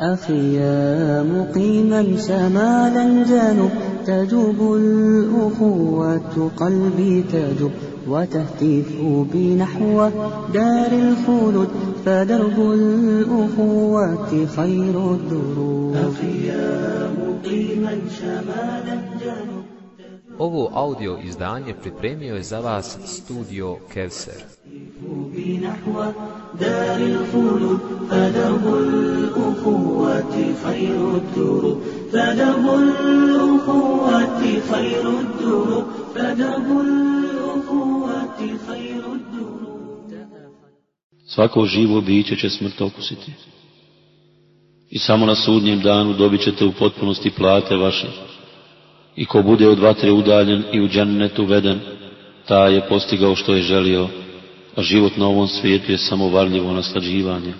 أخي يا مقيما شمال الجنوب تجوب الأخوة قلبي تجوب وتهتف بنحو دار الخلود فدرب الأخوة خير الدروب. أخي يا مقيما شمال الجنوب Ovo audio izdanje pripremio je za vas studio Kevser. Svako živo biće će smrt okusiti. I samo na sudnjem danu dobit ćete u potpunosti plate vaše. I ko bude od vatre udaljen i u džennetu veden, ta je postigao što je želio, a život na ovom svijetu je samo varljivo naslađivanje.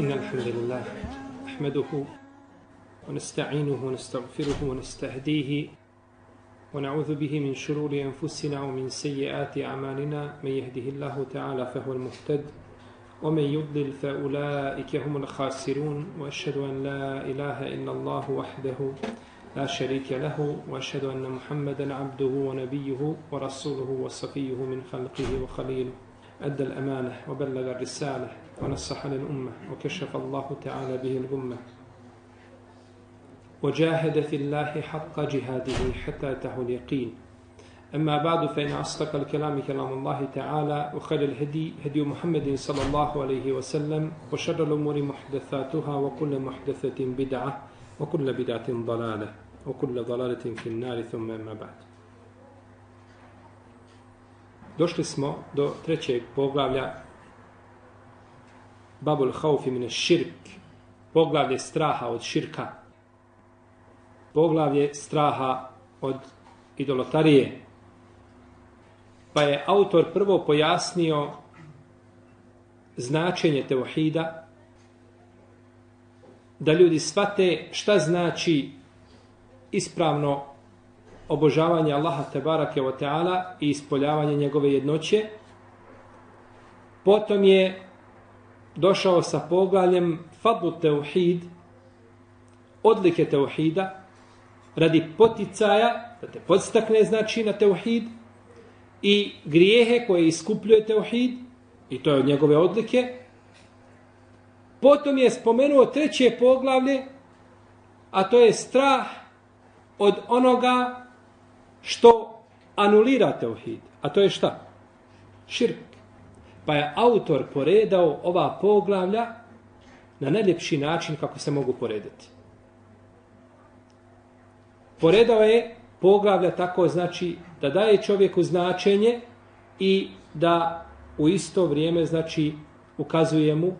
إن الحمد لله نحمده ونستعينه ونستغفره ونستهديه ونعوذ به من شرور أنفسنا ومن سيئات أعمالنا من يهده الله تعالى فهو المهتد ومن يضلل فأولئك هم الخاسرون وأشهد أن لا إله إلا الله وحده لا شريك له وأشهد أن محمدا عبده ونبيه ورسوله وصفيه من خلقه وخليله. أدى الأمانة وبلغ الرسالة ونصح للأمة وكشف الله تعالى به الأمة وجاهد في الله حق جهاده حتى أتاه اليقين أما بعد فإن أصدق الكلام كلام الله تعالى وخير الهدي هدي محمد صلى الله عليه وسلم وشر الأمور محدثاتها وكل محدثة بدعة وكل بدعة ضلالة وكل ضلالة في النار ثم أما بعد Došli smo do trećeg poglavlja Babul haufi mine širk. Poglavlje straha od širka. Poglavlje straha od idolotarije. Pa je autor prvo pojasnio značenje teuhida, da ljudi svate šta znači ispravno obožavanje Allaha Tebarake wa Teala i ispoljavanje njegove jednoće. Potom je došao sa poglavljem Fadlu Teuhid, odlike Teuhida, radi poticaja, da te podstakne znači na Teuhid, i grijehe koje iskupljuje Teuhid, i to je od njegove odlike. Potom je spomenuo treće poglavlje, a to je strah od onoga što anulira Teuhid. A to je šta? Širk. Pa je autor poredao ova poglavlja na najljepši način kako se mogu poredati. Poredao je poglavlja tako znači da daje čovjeku značenje i da u isto vrijeme znači ukazuje mu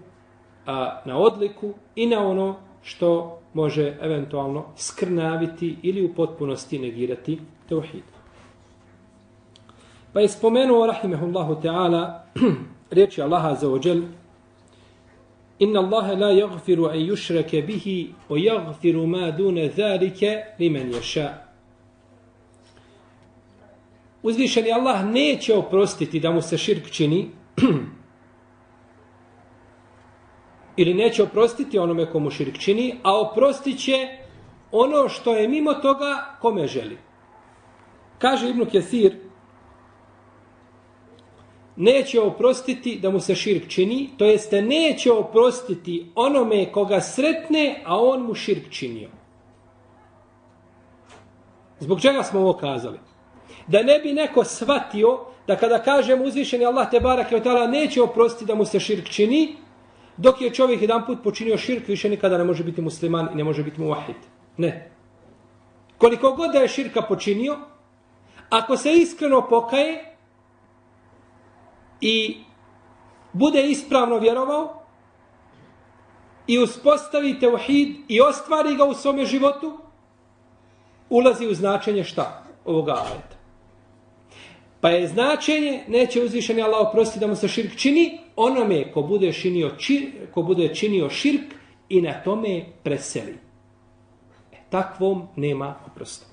a, na odliku i na ono što može eventualno skrnaviti ili u potpunosti negirati teuhid. Pa je spomenuo, rahimehullahu ta'ala, riječi Allaha za ođel, Inna Allahe la jagfiru an yushrake bihi o jagfiru ma dune zalike limen ješa. Uzvišeni Allah neće oprostiti da mu se širk čini ili neće oprostiti onome komu širk čini, a oprostit će ono što je mimo toga kome želi. Kaže Ibnu Kesir, neće oprostiti da mu se širk čini, to jeste neće oprostiti onome koga sretne, a on mu širk činio. Zbog čega smo ovo kazali? Da ne bi neko shvatio da kada kažem uzvišeni Allah te barak je neće oprostiti da mu se širk čini, dok je čovjek jedan put počinio širk, više nikada ne može biti musliman i ne može biti muahid. Ne. Koliko god da je širka počinio, ako se iskreno pokaje i bude ispravno vjerovao i uspostavi teuhid i ostvari ga u svome životu, ulazi u značenje šta? Ovoga ajeta. Pa je značenje, neće uzvišeni Allah oprosti da mu se širk čini, onome ko bude, činio, ko bude činio širk i na tome preseli. E, takvom nema oprosta.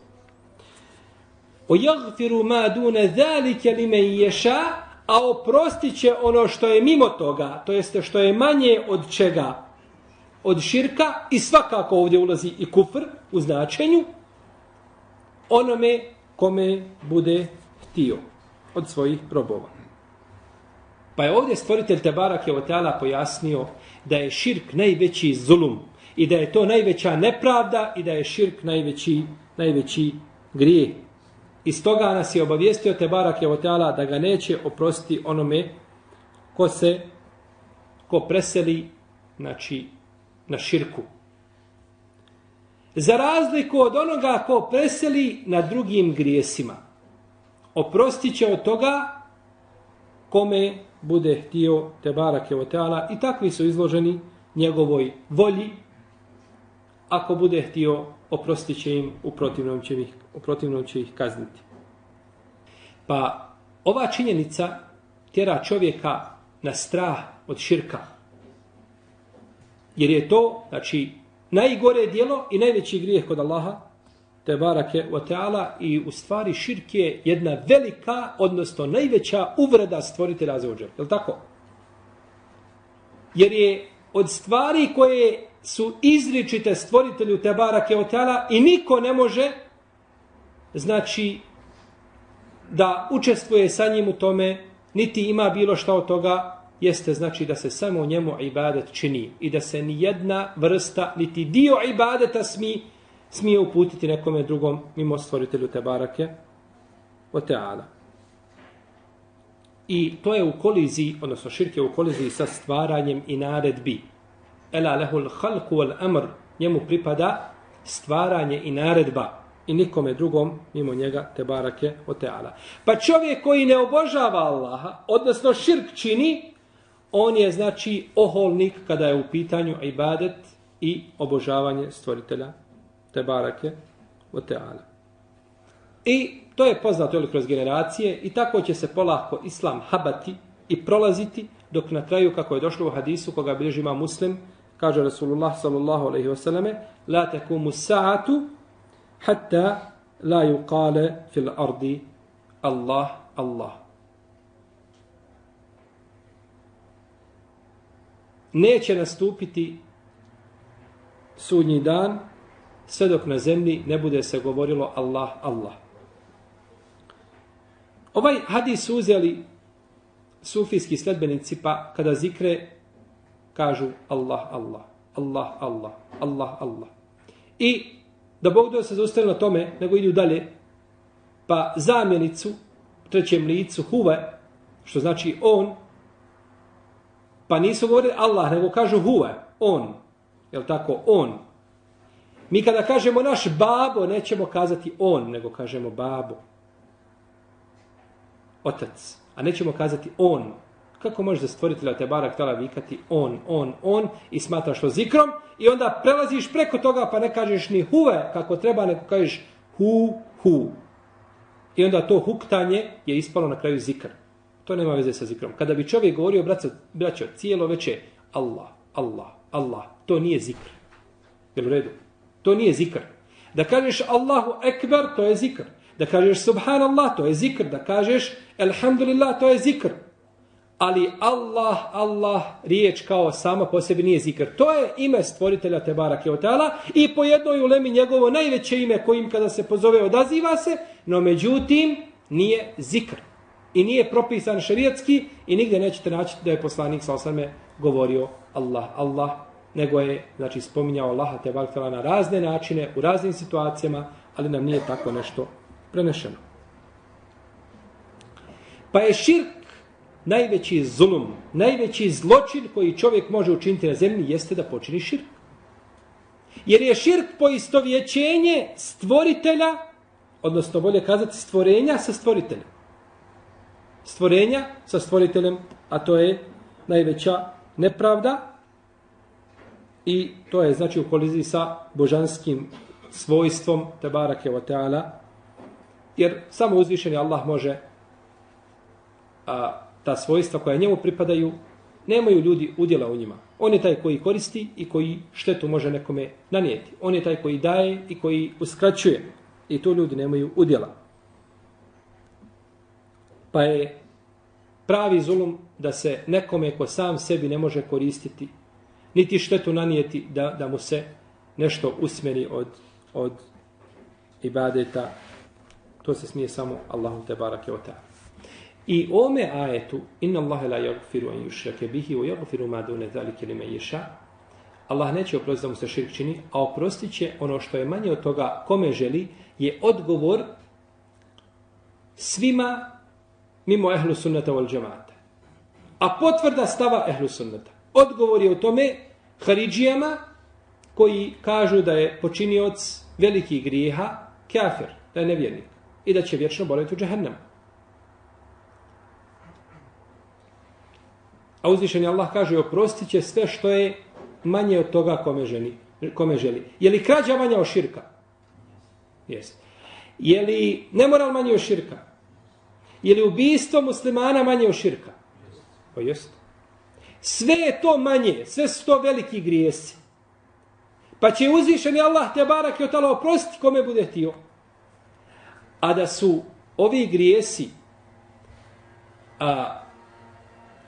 O jagfiru ma dune zalike li me ješa, a oprostit će ono što je mimo toga, to jeste što je manje od čega, od širka, i svakako ovdje ulazi i kufr u značenju, onome kome bude htio od svojih probova. Pa je ovdje stvoritelj Tebarak je Oteala pojasnio da je širk najveći zulum i da je to najveća nepravda i da je širk najveći, najveći grijeh. I stoga nas je obavijestio Tebarak je Oteala da ga neće oprostiti onome ko se ko preseli znači, na širku. Za razliku od onoga ko preseli na drugim grijesima. Oprostit će od toga kome bude htio te barak je teala i takvi su izloženi njegovoj volji ako bude htio oprostit će im u protivnom će ih, u protivnom će ih kazniti. Pa ova činjenica tjera čovjeka na strah od širka. Jer je to, znači, najgore dijelo i najveći grijeh kod Allaha, te barake wa ta'ala i u stvari širk je jedna velika, odnosno najveća uvreda stvoritelja za ođer. Je li tako? Jer je od stvari koje su izričite stvoritelju te barake i niko ne može znači da učestvuje sa njim u tome, niti ima bilo šta od toga, jeste znači da se samo njemu ibadet čini i da se ni jedna vrsta, niti dio ibadeta smi, smije uputiti nekome drugom mimo stvoritelju te barake o teala. I to je u koliziji, odnosno širke u koliziji sa stvaranjem i naredbi. Ela lehul halku wal amr, njemu pripada stvaranje i naredba i nikome drugom mimo njega te barake o teala. Pa čovjek koji ne obožava Allaha, odnosno širk čini, on je znači oholnik kada je u pitanju ibadet i obožavanje stvoritelja te barake o teala. I to je poznato ili kroz generacije i tako će se polako islam habati i prolaziti dok na kraju kako je došlo u hadisu koga bilježi ima muslim kaže Rasulullah sallallahu alaihi wasallame, la takumu sa'atu hatta la yuqale fil ardi Allah Allah. Neće nastupiti sudnji dan sve dok na zemlji ne bude se govorilo Allah, Allah. Ovaj hadis uzeli sufijski sledbenici pa kada zikre kažu Allah, Allah, Allah, Allah, Allah, Allah. I da Bog da se zaustane na tome, nego idu dalje, pa zamjenicu, trećem licu, huve, što znači on, pa nisu govorili Allah, nego kažu huve, on, je tako, on, Mi kada kažemo naš babo, nećemo kazati on, nego kažemo babo. Otac. A nećemo kazati on. Kako možeš da stvoritelja te barak tala vikati on, on, on i smatraš to zikrom i onda prelaziš preko toga pa ne kažeš ni huve kako treba, nego kažeš hu, hu. I onda to huktanje je ispalo na kraju zikr. To nema veze sa zikrom. Kada bi čovjek govorio, braćo, braćo cijelo veče, Allah, Allah, Allah, to nije zikr. Jel u redu? To nije zikr. Da kažeš Allahu Ekber, to je zikr. Da kažeš Subhanallah, to je zikr. Da kažeš Alhamdulillah, to je zikr. Ali Allah, Allah, riječ kao sama po sebi nije zikr. To je ime stvoritelja Tebara Keotala i po jednoj ulemi njegovo najveće ime kojim kada se pozove odaziva se, no međutim nije zikr. I nije propisan šarijetski i nigdje nećete naći da je poslanik sa osame govorio Allah, Allah, nego je znači spominjao Allaha te barkala na razne načine, u raznim situacijama, ali nam nije tako nešto prenešeno. Pa je širk najveći zulum, najveći zločin koji čovjek može učiniti na zemlji jeste da počini širk. Jer je širk poistovjećenje stvoritelja, odnosno bolje kazati stvorenja sa stvoriteljem. Stvorenja sa stvoriteljem, a to je najveća nepravda, I to je znači u koliziji sa božanskim svojstvom te barake wa ta'ala. Jer samo uzvišeni Allah može a, ta svojstva koja njemu pripadaju nemaju ljudi udjela u njima. On je taj koji koristi i koji štetu može nekome nanijeti. On je taj koji daje i koji uskraćuje. I to ljudi nemaju udjela. Pa je pravi zulum da se nekome ko sam sebi ne može koristiti, niti štetu nanijeti da, da mu se nešto usmeri od, od ibadeta. To se smije samo Allahu te barake o I ome ajetu, inna Allahe la jagfiru an yushrake bihi, wa jagfiru ma dune zalike li me ješa, Allah neće oprostiti da mu se širk čini, a oprostit će ono što je manje od toga kome želi, je odgovor svima mimo ehlu sunnata wal džemata. A potvrda stava ehlu sunnata. Odgovor je u tome Haridžijama koji kažu da je počinioc velikih grijeha kafir, da je nevjernik i da će vječno boraviti u džahennemu. A uzvišeni Allah kaže oprostit će sve što je manje od toga kome, ženi, kome želi. Je li krađa manja od širka? Jeste. Je li nemoral manje od širka? Je li ubijstvo muslimana manje od širka? Pa jest. Sve je to manje, sve su to veliki grijesi. Pa će uzvišeni Allah te barak i otala oprostiti kome bude htio. A da su ovi grijesi a,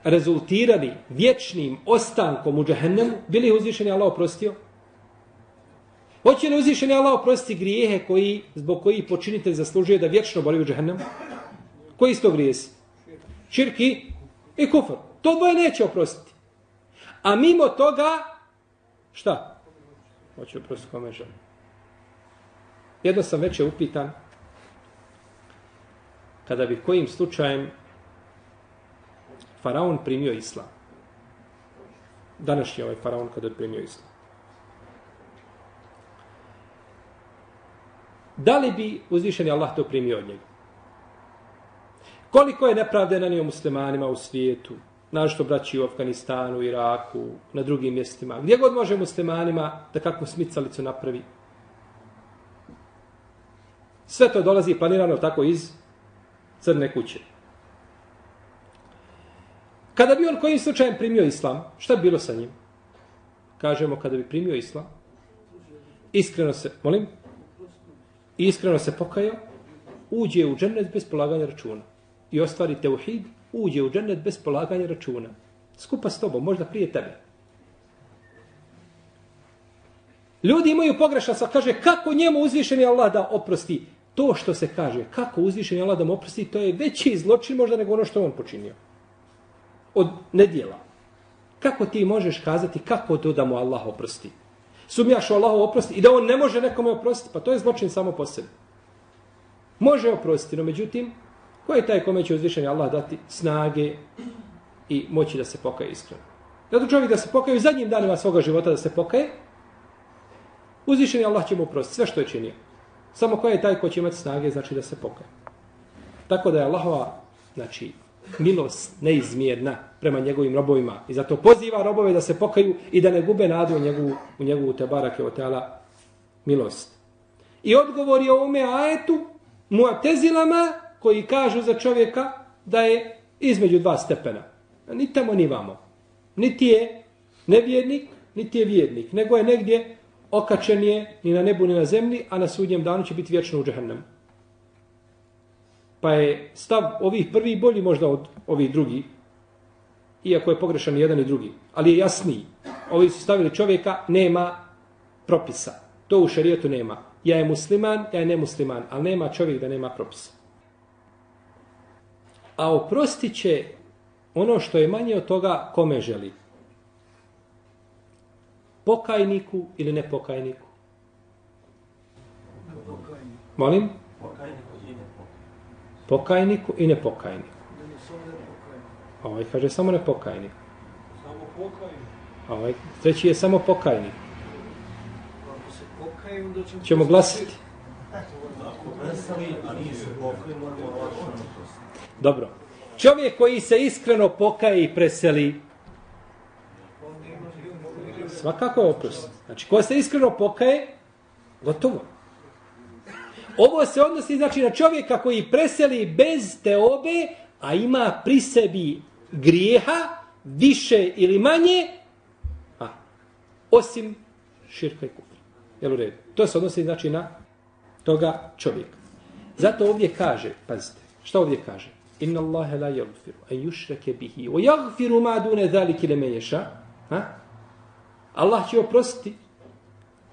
rezultirali vječnim ostankom u džahennemu, bili uzvišeni Allah oprostio? Hoće li uzvišeni Allah oprostiti grijehe koji, zbog koji počinitelj zaslužuje da vječno boli u džahennemu? Koji isto to grijesi? Širki i kufr. To dvoje neće oprostiti. A mimo toga, šta? Hoće oprostiti kome želi. Jedno sam već je upitan, kada bi kojim slučajem faraon primio islam. Današnji ovaj faraon kada je primio islam. Da li bi uzvišeni Allah to primio od njega? Koliko je nepravde na muslimanima u svijetu, našto braći u Afganistanu, Iraku, na drugim mjestima, gdje god može muslimanima da kakvu smicalicu napravi. Sve to dolazi planirano tako iz crne kuće. Kada bi on kojim slučajem primio islam, šta bi bilo sa njim? Kažemo, kada bi primio islam, iskreno se, molim, iskreno se pokajao, uđe u džennet bez polaganja računa i ostvari teuhid, uđe u džennet bez polaganja računa. Skupa s tobom, možda prije tebe. Ljudi imaju pogrešan sa kaže kako njemu uzvišeni Allah da oprosti to što se kaže. Kako uzvišeni Allah da mu oprosti, to je veći zločin možda nego ono što on počinio od nedjela. Kako ti možeš kazati kako to da mu Allah oprosti? Sumjaš u Allahu oprosti i da on ne može nekome oprostiti? Pa to je zločin samo po sebi. Može oprostiti, no međutim, ko je taj kome će uzvišenje Allah dati snage i moći da se pokaje iskreno? Zato čovjek da se pokaje u zadnjim danima svoga života da se pokaje, uzvišenje Allah će mu oprostiti sve što je činio. Samo ko je taj ko će imati snage, znači da se pokaje. Tako da je Allahova, znači, milost neizmjerna prema njegovim robovima. I zato poziva robove da se pokaju i da ne gube nadu u njegovu, u njegovu te barake otela milost. I odgovor je ome ajetu muatezilama koji kažu za čovjeka da je između dva stepena. Ni tamo ni vamo. Niti je nevjernik, niti je vjernik. Nego je negdje okačen je ni na nebu ni na zemlji, a na sudnjem danu će biti vječno u džahennemu. Pa je stav ovih prvi bolji možda od ovih drugi, iako je pogrešan jedan i drugi, ali je jasniji. Ovi su stavili čovjeka, nema propisa. To u šarijetu nema. Ja je musliman, ja je nemusliman, ali nema čovjek da nema propisa. A oprostit će ono što je manje od toga kome želi. Pokajniku ili nepokajniku? Molim? pokajniku i nepokajniku. Ovaj kaže samo nepokajnik. Samo pokajnik. Ovaj treći je samo pokajnik. Ako se pokaju, onda ćemo... Ćemo glasiti. Dobro. Čovjek koji se iskreno pokaje i preseli, svakako je oprost. Znači, ko se iskreno pokaje, gotovo. Ovo se odnosi znači na čovjeka koji preseli bez te obe, a ima pri sebi grijeha više ili manje, a, osim širka i kufra. Jel u redu? To se odnosi znači na toga čovjeka. Zato ovdje kaže, pazite, šta ovdje kaže? Inna Allahe la yagfiru, a yushrake bihi, o yagfiru ma dune zaliki le meješa. Allah će oprostiti,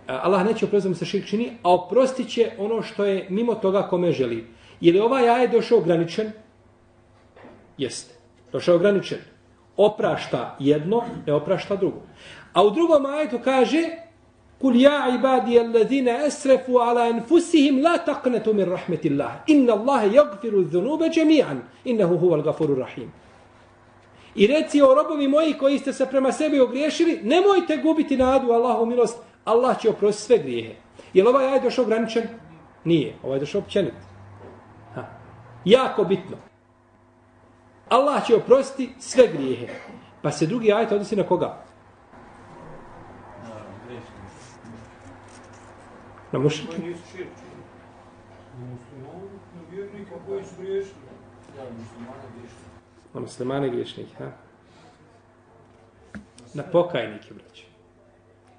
Allah neće oprostiti mu se širk čini, a oprostit će ono što je mimo toga kome želi. Je li ovaj ajed došao ograničen? Jeste. Došao ograničen. Oprašta jedno, ne oprašta drugo. A u drugom ajetu kaže Kul ja ibadi alladhina asrafu ala anfusihim la taqnatu min rahmetillah. Inna Allaha yaghfiru dhunuba jami'an. Innahu huwal ghafurur rahim. I reci o robovi moji koji ste se prema sebi ogriješili, nemojte gubiti nadu Allahu milost. Allah će oprostiti sve grijehe. Je li ovaj ajet došao ograničen? Nije. Ovaj je došao općenit. Ha. Jako bitno. Allah će oprostiti sve grijehe. Pa se drugi ajet odnosi na koga? Na mušike? Na muslimane griješnike, ha? Na pokajnike, braće.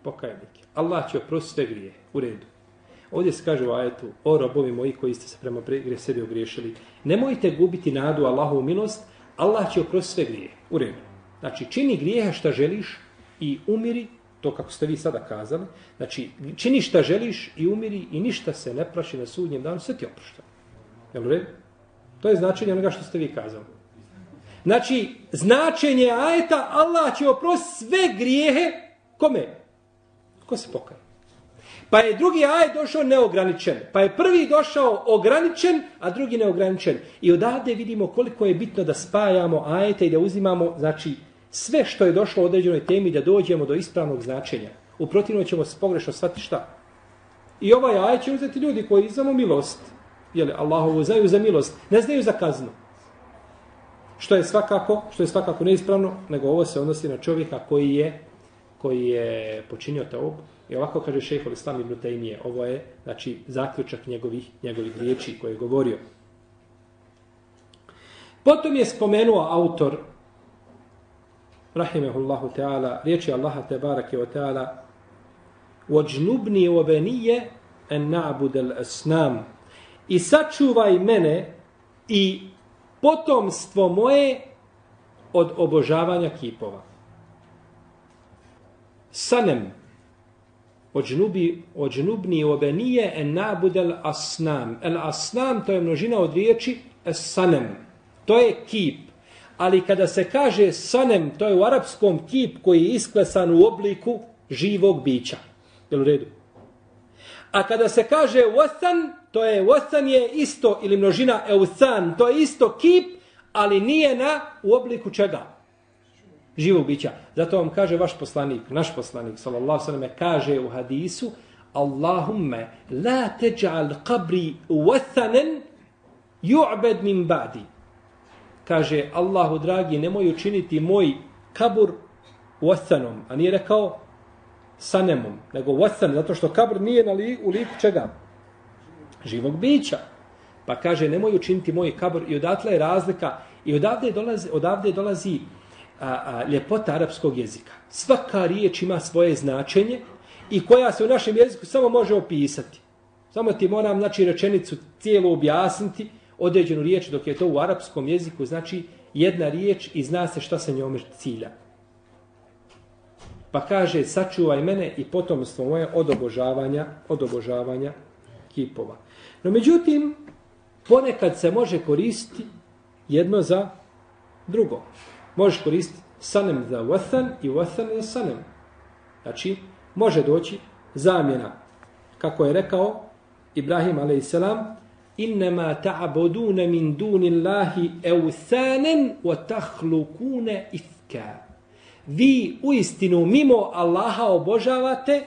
Pokajnike. Allah će oprostiti sve grije. U redu. Ovdje se kaže u ajetu, o robovi moji koji ste se prema sebi ogriješili, nemojte gubiti nadu Allahovu milost, Allah će oprostiti sve grije. U redu. Znači, čini grijeha šta želiš i umiri to kako ste vi sada kazali, znači čini šta želiš i umiri i ništa se ne praši na sudnjem danu, sve ti oprošta. Jel red? To je značenje onoga što ste vi kazali. Znači, značenje ajeta, Allah će oprostiti sve grijehe, kome? Ko se pokaje? Pa je drugi ajet došao neograničen. Pa je prvi došao ograničen, a drugi neograničen. I odavde vidimo koliko je bitno da spajamo ajete i da uzimamo, znači, sve što je došlo u određenoj temi da dođemo do ispravnog značenja. U protivnom ćemo se pogrešno shvatiti šta. I ovaj aj će uzeti ljudi koji izamo milost. Jeli, Allahovu znaju za milost, ne znaju za kaznu. Što je svakako, što je svakako neispravno, nego ovo se odnosi na čovjeka koji je koji je počinio to I ovako kaže šejh Islam ibn Taymije, ovo je znači zaključak njegovih njegovih riječi koje je govorio. Potom je spomenuo autor rahimehullahu ta'ala, riječi Allaha te barake wa ta'ala, وَجْنُبْنِي وَبَنِيَ أَنْ نَعْبُدَ الْأَسْنَامِ I sačuvaj mene i potomstvo moje od obožavanja kipova. Sanem, ođnubi, ođnubni obenije en nabudel asnam. El asnam, to je množina od riječi sanem. To je kip. Ali kada se kaže sanem, to je u arapskom kip koji je isklesan u obliku živog bića. Je u redu? A kada se kaže wasan, to je wasan je isto ili množina eusan, to je isto kip, ali nije na u obliku čega? Živog bića. Zato vam kaže vaš poslanik, naš poslanik, sallallahu sallam, kaže u hadisu, Allahumme, la teđal qabri uvathanen ju'bed min ba'di. Kaže Allahu dragi nemoj učiniti moj kabur uvathanom. a nije rekao sanemom nego uvathan, zato što kabur nije na li, u liku čega? Živog bića. Pa kaže nemoj učiniti moj kabur. I odatle je razlika. I odavde dolazi, odavde dolazi a, a, ljepota arapskog jezika svaka riječ ima svoje značenje i koja se u našem jeziku samo može opisati samo ti moram znači rečenicu cijelu objasniti određenu riječ, dok je to u arapskom jeziku, znači jedna riječ i zna se šta se njome cilja. Pa kaže, sačuvaj mene i potomstvo moje od obožavanja, od obožavanja kipova. No međutim, ponekad se može koristiti jedno za drugo. Možeš koristiti sanem za wathan i wathan za sanem. Znači, može doći zamjena. Kako je rekao Ibrahim a.s innama ta'buduna min dunillahi awthanan wa tahlukune ifka. Vi u istinu mimo Allaha obožavate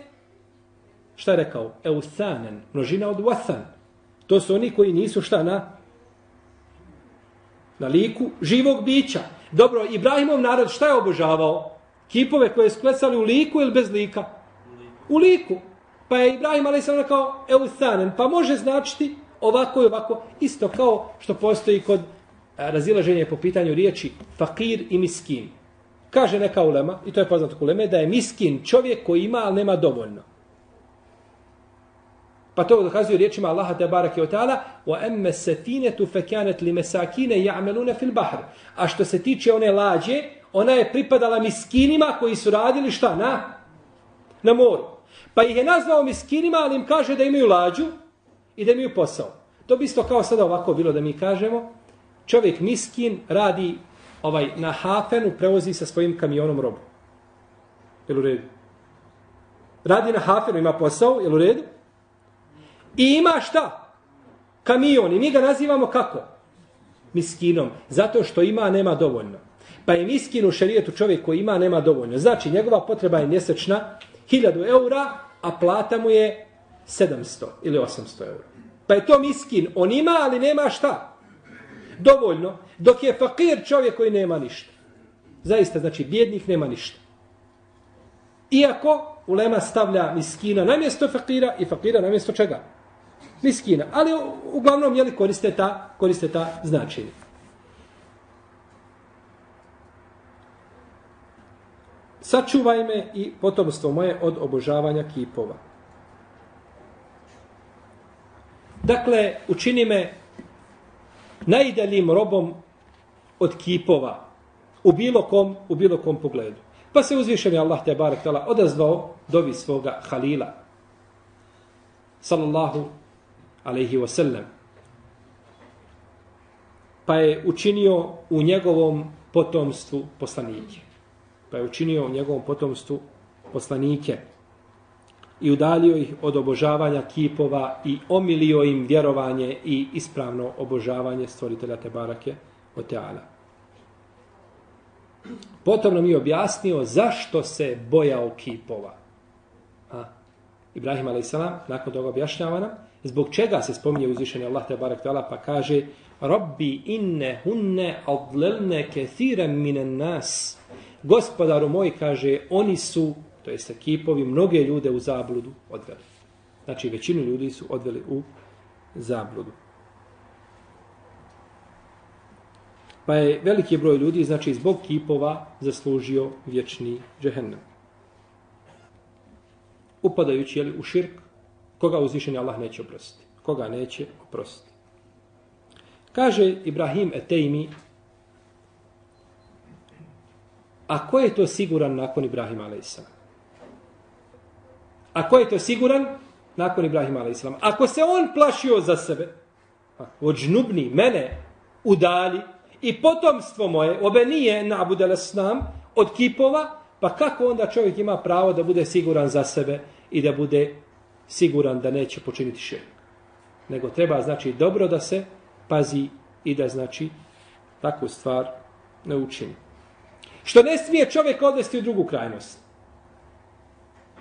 šta je rekao? Awthanan množina od wathan. To su oni koji nisu šta na na liku živog bića dobro Ibrahimov narod šta je obožavao kipove koje su klesali u liku ili bez lika u liku pa je Ibrahim ali sam rekao e, awthanan pa može značiti ovako i ovako, isto kao što postoji kod e, razilaženja po pitanju riječi fakir i miskin. Kaže neka ulema, i to je poznato uleme, da je miskin čovjek koji ima, ali nema dovoljno. Pa to dokazuje riječima Allaha te barake o ta'ala wa emme sefinetu fekanet li mesakine ja'melune fil bahr. A što se tiče one lađe, ona je pripadala miskinima koji su radili šta? Na, na moru. Pa ih je nazvao miskinima, ali im kaže da imaju lađu i da imaju posao. To bi isto kao sada ovako bilo da mi kažemo, čovjek miskin radi ovaj na hafenu, prevozi sa svojim kamionom robu. Jel u redu? Radi na hafenu, ima posao, jel u redu? I ima šta? Kamion. I mi ga nazivamo kako? Miskinom. Zato što ima, nema dovoljno. Pa je miskin u šarijetu čovjek koji ima, nema dovoljno. Znači, njegova potreba je mjesečna 1000 eura, a plata mu je 700 ili 800 eura. Pa je to miskin. On ima, ali nema šta? Dovoljno. Dok je fakir čovjek koji nema ništa. Zaista, znači, bjednik nema ništa. Iako ulema stavlja miskina na mjesto fakira i fakira na mjesto čega? Miskina. Ali uglavnom jeli koriste ta, koriste ta značenje. Sačuvaj me i potomstvo moje od obožavanja kipova. Dakle, učini me najdaljim robom od kipova u bilo kom, u bilo kom pogledu. Pa se uzvišen je Allah te barek tala odazvao dovi svoga halila. Sallallahu alaihi wasallam. Pa je učinio u njegovom potomstvu poslanike. Pa je učinio u njegovom potomstvu poslanike i udalio ih od obožavanja kipova i omilio im vjerovanje i ispravno obožavanje stvoritelja Tebarake od Teala. Potom nam je objasnio zašto se bojao kipova. A, Ibrahim a.s. nakon toga objašnjava nam, Zbog čega se spominje uzvišeni Allah te barek tala pa kaže Rabbi inne hunne adlelne kethiren minen nas. Gospodaru moj kaže oni su, to jest ekipovi, mnoge ljude u zabludu odveli. Znači većinu ljudi su odveli u zabludu. Pa je veliki broj ljudi, znači zbog kipova, zaslužio vječni džehennem. Upadajući jeli, u širk, koga uzvišeni Allah neće oprostiti. Koga neće oprostiti. Kaže Ibrahim Etejmi, a ko je to siguran nakon Ibrahim a.s. A ko je to siguran nakon Ibrahim a.s. Ako se on plašio za sebe, pa odžnubni mene udali i potomstvo moje, obe nije nabudele s nam, od kipova, pa kako onda čovjek ima pravo da bude siguran za sebe i da bude siguran da neće počiniti širk. Nego treba, znači, dobro da se pazi i da, znači, takvu stvar ne učini. Što ne smije čovjek odvesti u drugu krajnost.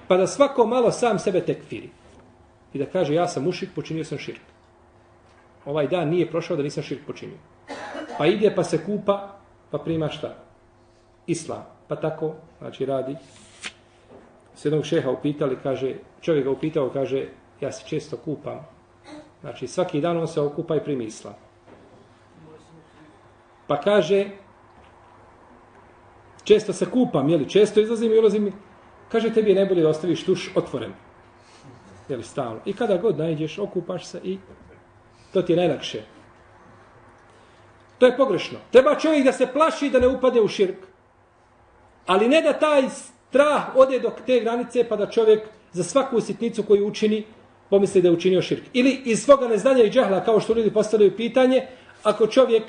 Pa da svako malo sam sebe tekfiri. I da kaže, ja sam mušik, počinio sam širk. Ovaj dan nije prošao da nisam širk počinio. Pa ide pa se kupa, pa prima šta? Islam. Pa tako, znači, radi. S jednog šeha upitali, kaže, čovjek ga upitao, kaže, ja se često kupam. Znači, svaki dan on se okupa i primisla. Pa kaže, često se kupam, jeli, često izlazim i ulazim. Kaže, tebi je najbolje da ostaviš tuš otvoren. Jeli, stalno. I kada god najdeš, okupaš se i to ti je najlakše. To je pogrešno. Treba čovjek da se plaši da ne upade u širk. Ali ne da taj strah ode do te granice pa da čovjek za svaku sitnicu koju učini, pomisli da je učinio širk. Ili iz svoga neznanja i džahla, kao što ljudi postavljaju pitanje, ako čovjek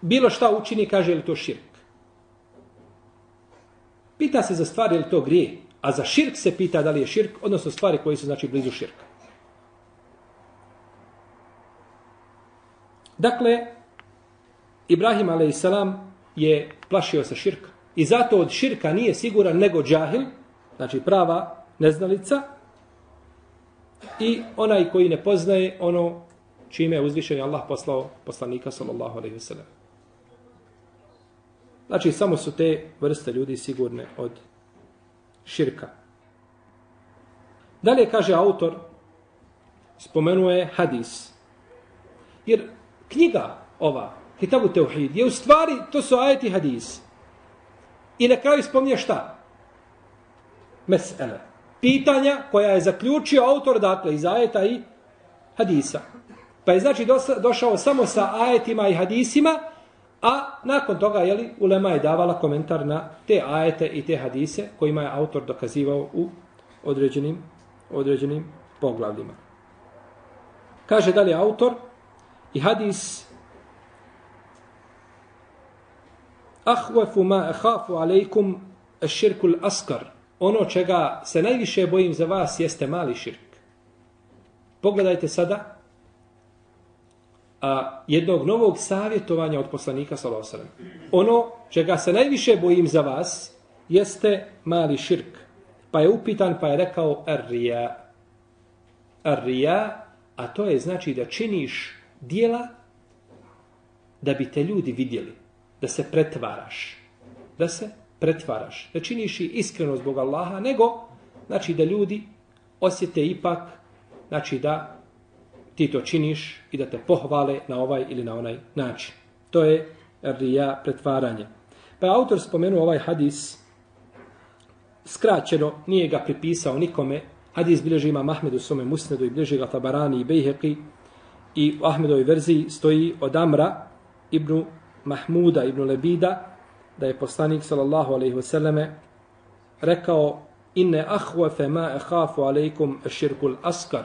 bilo šta učini, kaže je li to širk. Pita se za stvari je li to grije, a za širk se pita da li je širk, odnosno stvari koji su znači blizu širka. Dakle, Ibrahim a.s. je plašio se širka. I zato od širka nije siguran nego džahil, znači prava neznalica i onaj koji ne poznaje ono čime je uzvišen Allah poslao poslanika sallallahu alejhi ve sellem. Znači samo su te vrste ljudi sigurne od širka. Dalje kaže autor spomenuje hadis. Jer knjiga ova Kitabu Teuhid, je u stvari, to su ajeti hadis. I na kraju spominje šta? Mesele. Pitanja koja je zaključio autor, dakle, iz ajeta i hadisa. Pa je znači došao samo sa ajetima i hadisima, a nakon toga, jeli, Ulema je davala komentar na te ajete i te hadise kojima je autor dokazivao u određenim, određenim poglavljima. Kaže dalje autor i hadis Ahwafu ma akhafu alaykum ash-shirku al-asghar. Ono čega se najviše bojim za vas jeste mali širk. Pogledajte sada a, jednog novog savjetovanja od poslanika sallallahu alejhi ve. Ono čega se najviše bojim za vas jeste mali širk. Pa je upitan pa je rekao ar-riya. Ar-riya, a to je znači da činiš dijela da bi te ljudi vidjeli da se pretvaraš. Da se pretvaraš. Da činiš i iskreno zbog Allaha, nego znači da ljudi osjete ipak znači da ti to činiš i da te pohvale na ovaj ili na onaj način. To je rija pretvaranje. Pa autor spomenuo ovaj hadis skraćeno, nije ga pripisao nikome. Hadis bilježi ima Mahmedu svome musnedu i bilježi ga Tabarani i Bejheqi i u Ahmedovoj verziji stoji od Amra ibn Mahmuda ibn Lebida da je poslanik sallallahu alejhi ve selleme rekao inne ahwafa ma akhafu alaikum širkul askar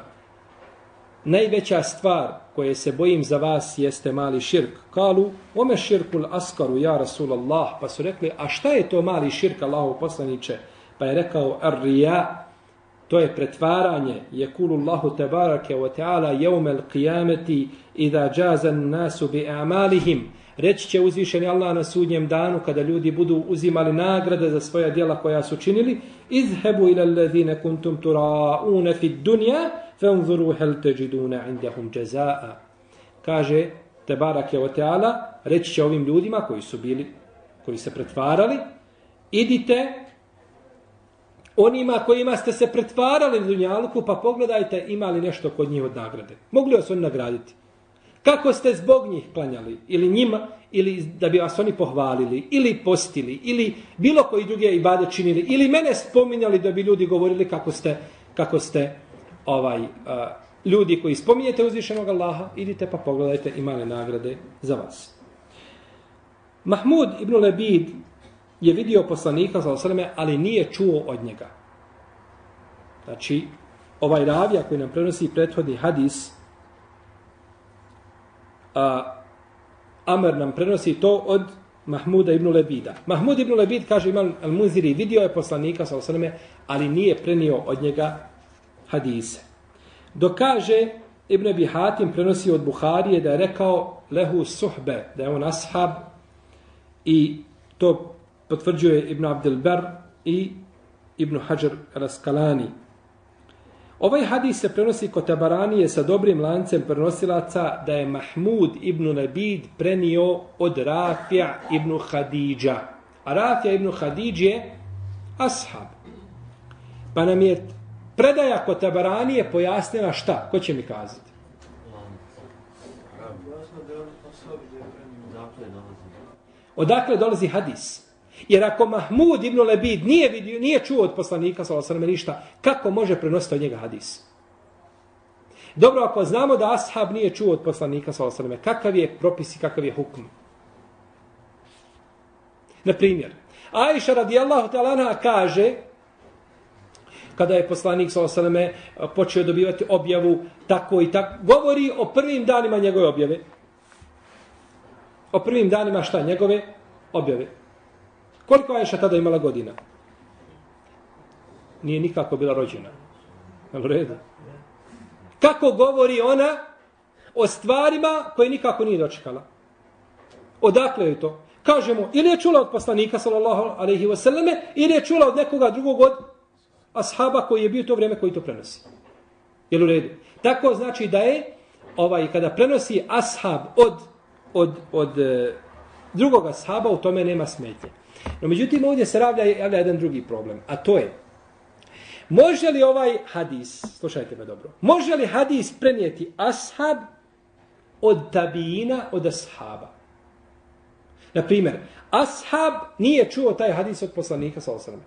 najveća stvar koje se bojim za vas jeste mali širk kalu ome širkul askaru, ja Rasulallah. pa su rekli a šta je to mali širk Allahu poslaniće? pa je rekao ar-riya to je pretvaranje je kulu Allahu tebarake wa ta'ala yawm al-qiyamati idha jazan nasu bi a'malihim Reći će uzvišeni Allah na sudnjem danu kada ljudi budu uzimali nagrade za svoja djela koja su činili. Izhebu ila alladhina kuntum turaune fi dunya fanzuru hal tajiduna indahum jazaa. Kaže Tebarak ve reći će ovim ljudima koji su bili koji se pretvarali idite onima kojima ste se pretvarali na dunjaluku pa pogledajte imali nešto kod njih od nagrade. Mogli vas oni nagraditi? Kako ste zbog njih klanjali? Ili njima, ili da bi vas oni pohvalili, ili postili, ili bilo koji drugi ibade činili, ili mene spominjali da bi ljudi govorili kako ste, kako ste ovaj, uh, ljudi koji spominjete uzvišenog Allaha, idite pa pogledajte imale nagrade za vas. Mahmud ibn Lebid je vidio poslanika, ali nije čuo od njega. Znači, ovaj ravija koji nam prenosi prethodni hadis, a, Amer nam prenosi to od Mahmuda ibn Lebida. Mahmud ibn Lebid, kaže Imam al-Muziri, vidio je poslanika, sa osaname, ali nije prenio od njega hadise. Dok kaže Ibn Abi Hatim prenosi od Buharije da je rekao lehu suhbe, da je on ashab i to potvrđuje Ibn Abdelber i Ibn Hajar al-Askalani. Ovaj hadis se prenosi kod Tabaranije sa dobrim lancem prenosilaca da je Mahmud ibn Nabid prenio od Rafija ibn Hadidža. A Rafija ibn Hadidž je ashab. Pa nam je predaja kod Tabaranije pojasnila šta? Ko će mi kazati? Odakle dolazi hadis? Jer ako Mahmud ibn Lebid nije, vidio, nije čuo od poslanika s.a.v. ništa, kako može prenositi od njega hadis? Dobro, ako znamo da ashab nije čuo od poslanika s.a.v. kakav je propis i kakav je hukm? Na primjer, Aisha radijallahu talana kaže, kada je poslanik s.a.v. Eh, počeo dobivati objavu tako i tako, govori o prvim danima njegove objave. O prvim danima šta? Njegove objave. Koliko je tada imala godina? Nije nikako bila rođena. Jel redu? Kako govori ona o stvarima koje nikako nije dočekala? Odakle je to? Kažemo, ili je čula od poslanika, sallallahu alaihi wasallame, ili je čula od nekoga drugog od ashaba koji je bio to vrijeme koji to prenosi. Jel u redu? Tako znači da je, ovaj, kada prenosi ashab od, od, od, eh, drugog ashaba, u tome nema smetnje. No međutim ovdje se ravlja, javlja jedan drugi problem, a to je može li ovaj hadis, slušajte me dobro, može li hadis prenijeti ashab od tabijina od ashaba? Na primjer, ashab nije čuo taj hadis od poslanika sa osrame.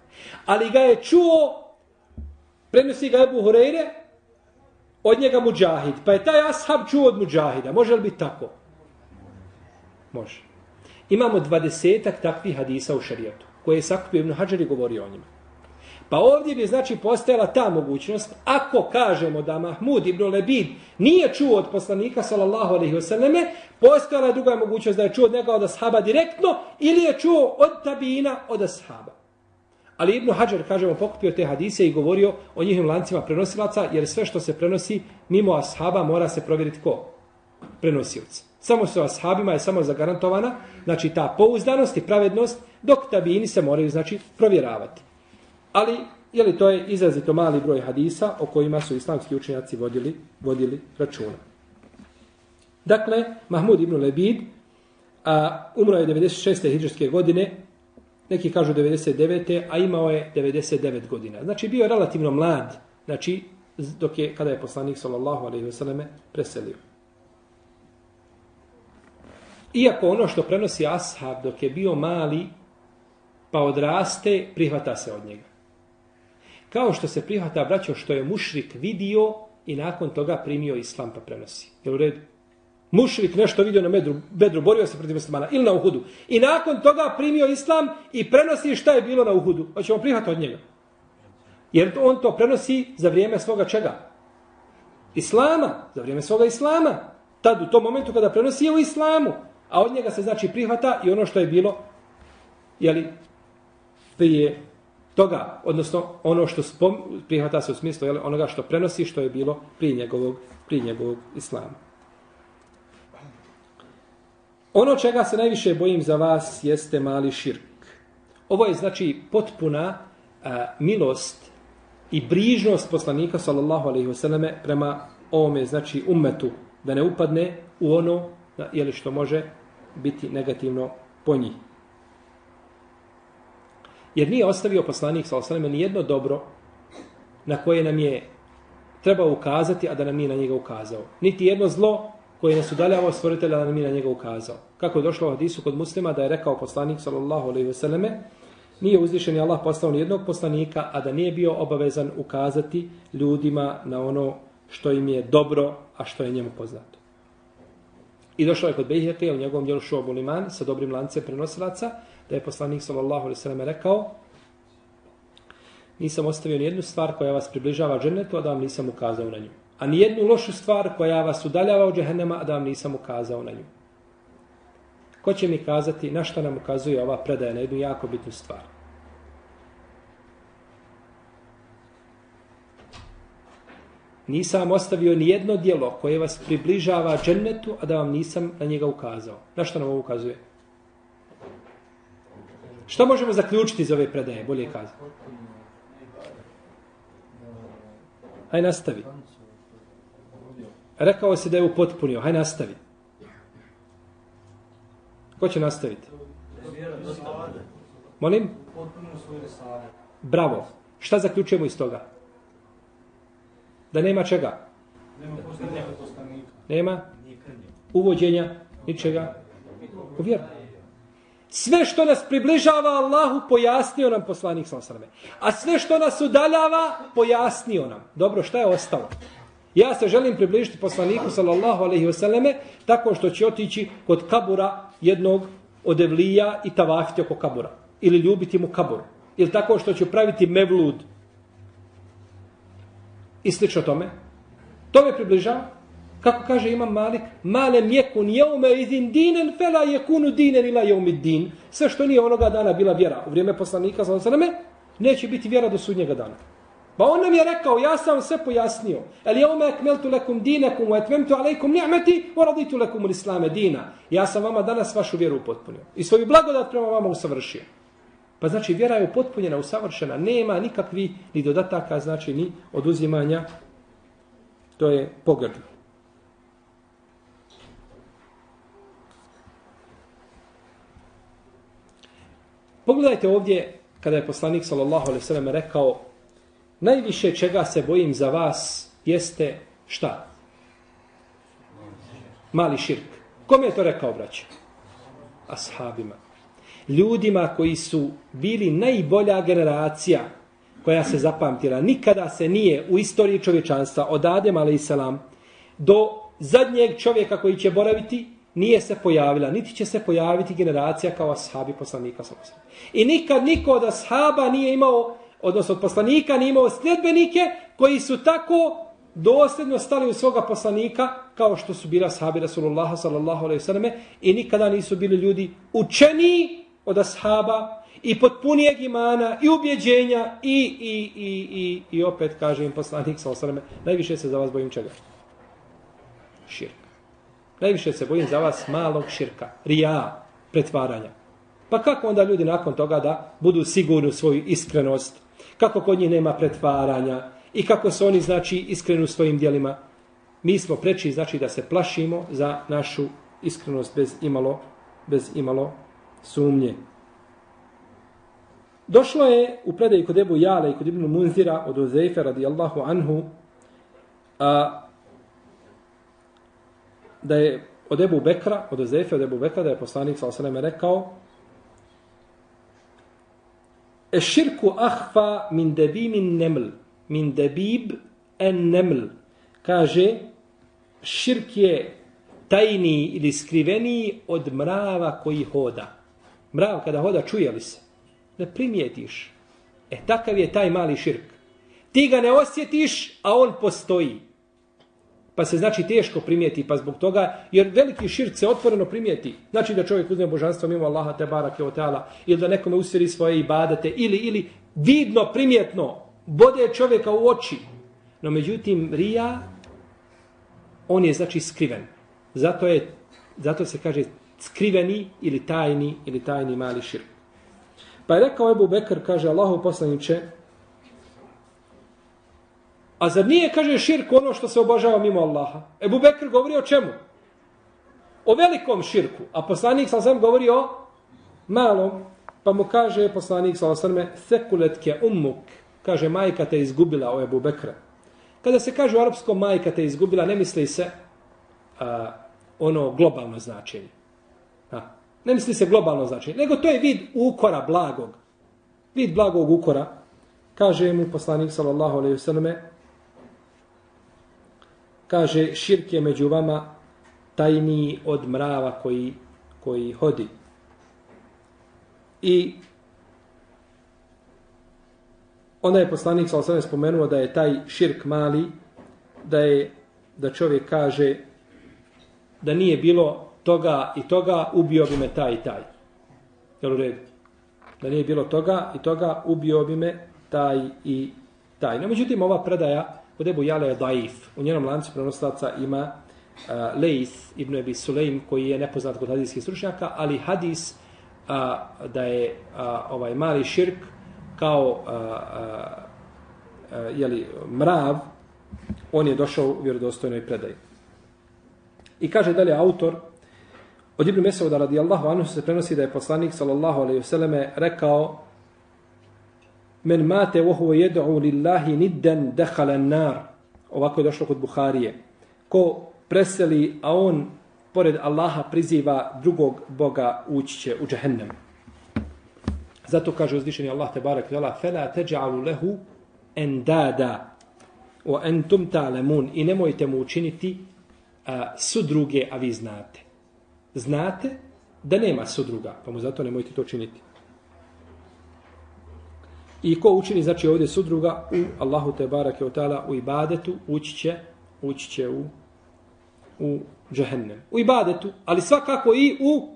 Ali ga je čuo, prenosi ga Ebu Hureyre, od njega muđahid. Pa je taj ashab čuo od muđahida. Može li biti tako? Može. Imamo dvadesetak takvih hadisa u šarijetu, koje je sakupio Ibn Hađar i govorio o njima. Pa ovdje bi znači postojala ta mogućnost, ako kažemo da Mahmud ibn Lebid nije čuo od poslanika sallallahu alaihi wasallame, postojala druga mogućnost da je čuo od njega od ashaba direktno ili je čuo od tabina od ashaba. Ali Ibn Hajar, kažemo, pokupio te hadise i govorio o njihim lancima prenosilaca, jer sve što se prenosi mimo ashaba mora se provjeriti ko? Prenosioci. Samo su ashabima je samo zagarantovana, znači ta pouzdanost i pravednost, dok tabini se moraju, znači, provjeravati. Ali, je li to je izrazito mali broj hadisa o kojima su islamski učenjaci vodili, vodili računa. Dakle, Mahmud ibn Lebid a, umro je 96. hijđarske godine, neki kažu 99. a imao je 99 godina. Znači, bio je relativno mlad, znači, dok je, kada je poslanik, sallallahu alaihi wasallam, preselio. Iako ono što prenosi ashab dok je bio mali, pa odraste, prihvata se od njega. Kao što se prihvata braćo što je mušrik vidio i nakon toga primio islam pa prenosi. Je u redu? Mušrik nešto vidio na medru, bedru, borio se protiv muslimana ili na uhudu. I nakon toga primio islam i prenosi šta je bilo na uhudu. Hoćemo prihvata od njega. Jer on to prenosi za vrijeme svoga čega? Islama. Za vrijeme svoga islama. Tad u tom momentu kada prenosi je u islamu. A od njega se znači prihvata i ono što je bilo jeli, prije toga, odnosno ono što spom, prihvata se u smislu jeli, onoga što prenosi, što je bilo prije njegovog, prije njegovog islama. Ono čega se najviše bojim za vas jeste mali širk. Ovo je znači potpuna a, milost i brižnost poslanika sallallahu alejhi ve selleme prema ovome znači ummetu da ne upadne u ono je li što može biti negativno po njih. Jer nije ostavio poslanik sa osaleme ni jedno dobro na koje nam je trebao ukazati, a da nam nije na njega ukazao. Niti jedno zlo koje nas udaljava stvoritelja da nam nije na njega ukazao. Kako je došlo u hadisu kod muslima da je rekao poslanik sallallahu alaihi ve selleme, nije uzvišen Allah poslao ni jednog poslanika, a da nije bio obavezan ukazati ljudima na ono što im je dobro, a što je njemu poznato. I došao je kod Bejheke u njegovom djelu Šuabu Liman sa dobrim lancem prenosilaca, da je poslanik sallallahu alaihi sallam rekao nisam ostavio ni jednu stvar koja vas približava džennetu, a da vam nisam ukazao na nju. A ni jednu lošu stvar koja vas udaljava od džehennema, a da vam nisam ukazao na nju. Ko će mi kazati na šta nam ukazuje ova predaja na jednu jako bitnu stvar? Nisam ostavio ni jedno dijelo koje vas približava džennetu, a da vam nisam na njega ukazao. Na što nam ovo ukazuje? Što možemo zaključiti iz ove predaje, bolje kazati? Hajde nastavi. Rekao se da je upotpunio. Hajde nastavi. Ko će nastaviti? Molim? Bravo. Šta zaključujemo iz toga? Da nema čega? Nema uvođenja ničega u vjeru. Sve što nas približava Allahu pojasnio nam poslanik sallallahu A sve što nas udaljava pojasnio nam. Dobro, šta je ostalo? Ja se želim približiti poslaniku sallallahu alejhi ve selleme tako što će otići kod kabura jednog od evlija i tavafiti oko kabura ili ljubiti mu kabur. Ili tako što će praviti mevlud. I slično tome. To me približava. Kako kaže Imam Malik, male mjekun jeume izin dinen, fela jekunu dinen ila jeumid din. Sve što nije onoga dana bila vjera u vrijeme poslanika, za osaname, neće biti vjera do sudnjega dana. Pa on nam je rekao, ja sam sve pojasnio. El jeume ekmeltu lekum dinekum, u etmemtu alejkum ni'meti, u raditu lekum islame dina. Ja sam vama danas vašu vjeru upotpunio. I svoju blagodat prema vama usavršio. Pa znači vjera je upotpunjena, usavršena. Nema nikakvi ni dodataka, znači ni oduzimanja. To je pogrdno. Pogledajte ovdje kada je poslanik sallallahu alejhi ve sellem rekao najviše čega se bojim za vas jeste šta? Mali širk. Kome je to rekao, braćo? ashabima. Ljudima koji su bili najbolja generacija koja se zapamtila. Nikada se nije u istoriji čovječanstva od Adem a.s. do zadnjeg čovjeka koji će boraviti nije se pojavila, niti će se pojaviti generacija kao ashabi poslanika. I nikad niko od ashaba nije imao, odnosno od poslanika nije imao sljedbenike koji su tako dosljedno stali u svoga poslanika kao što su bila ashabi Rasulullah sallallahu alaihi selleme i nikada nisu bili ljudi učeni od ashaba i potpunijeg imana i ubjeđenja i, i, i, i, i opet kaže im poslanik sa osaleme, najviše se za vas bojim čega? Širk. Najviše se bojim za vas malog širka, rija, pretvaranja. Pa kako onda ljudi nakon toga da budu sigurni u svoju iskrenost? Kako kod njih nema pretvaranja? I kako su oni, znači, iskreni u svojim dijelima? Mi smo preči, znači, da se plašimo za našu iskrenost bez imalo, bez imalo sumnje. Došlo je u predaji kod Ebu Jale i kod Ibnu Munzira od Uzeife radijallahu anhu a, da je od Ebu Bekra, od Ezefe, od Ebu Bekra, da je poslanik sa osaneme rekao E širku ahfa min debi in neml min debib en neml. Kaže, širk je tajni ili skriveni od mrava koji hoda. Mrav kada hoda, čuje li se? Ne primijetiš. E takav je taj mali širk. Ti ga ne osjetiš, a on postoji. Pa se znači teško primijeti, pa zbog toga, jer veliki širk se otvoreno primijeti. Znači da čovjek uzme božanstvo mimo Allaha te barake otala, ili da nekome usiri svoje ibadete, ili, ili vidno, primjetno, bode čovjeka u oči. No međutim, rija, on je znači skriven. Zato, je, zato se kaže skriveni ili tajni ili tajni mali širk. Pa je rekao Ebu Bekr, kaže Allahu poslaniče, A zar nije, kaže, širk ono što se obožava mimo Allaha? Ebu Bekr govori o čemu? O velikom širku. A poslanik sa sam govori o malom. Pa mu kaže poslanik sa osam sekuletke umuk. Kaže, majka te izgubila o Ebu Bekra. Kada se kaže u arapskom majka te izgubila, ne misli se a, ono globalno značenje. Ha. ne misli se globalno značenje. Nego to je vid ukora blagog. Vid blagog ukora. Kaže mu poslanik sallallahu alejhi ve selleme kaže širk je među vama tajniji od mrava koji, koji hodi. I onda je poslanik sa osam spomenuo da je taj širk mali, da je da čovjek kaže da nije bilo toga i toga, ubio bi me taj i taj. Jel u redu? Da nije bilo toga i toga, ubio bi me taj i taj. No, međutim, ova predaja Kod Ebu Jale je daif. U njenom lancu prenoslaca ima e, uh, Leith ibn Ebi Sulejm koji je nepoznat kod hadijskih stručnjaka, ali hadis uh, da je uh, ovaj mali širk kao uh, uh, uh, jeli, mrav, on je došao u vjerodostojnoj predaji. I kaže dalje autor, od Ibn Mesauda radijallahu anhu se prenosi da je poslanik sallallahu alaihi vseleme rekao men mate vohu jed'u lillahi nidden dehala nar. Ovako je došlo kod Buharije. Ko preseli, a on pored Allaha priziva drugog Boga ući će u džehennem. Zato kaže uzvišeni Allah te barek vela fela teđa'alu lehu endada o entum ta'lemun i nemojte mu učiniti a, sudruge, a vi znate. Znate da nema sudruga, pa mu zato nemojte to činiti. I ko učini, znači ovdje sudruga u Allahu te barake otala ta'ala u ibadetu, ući će, ući će u, u džehennem. U ibadetu, ali svakako i u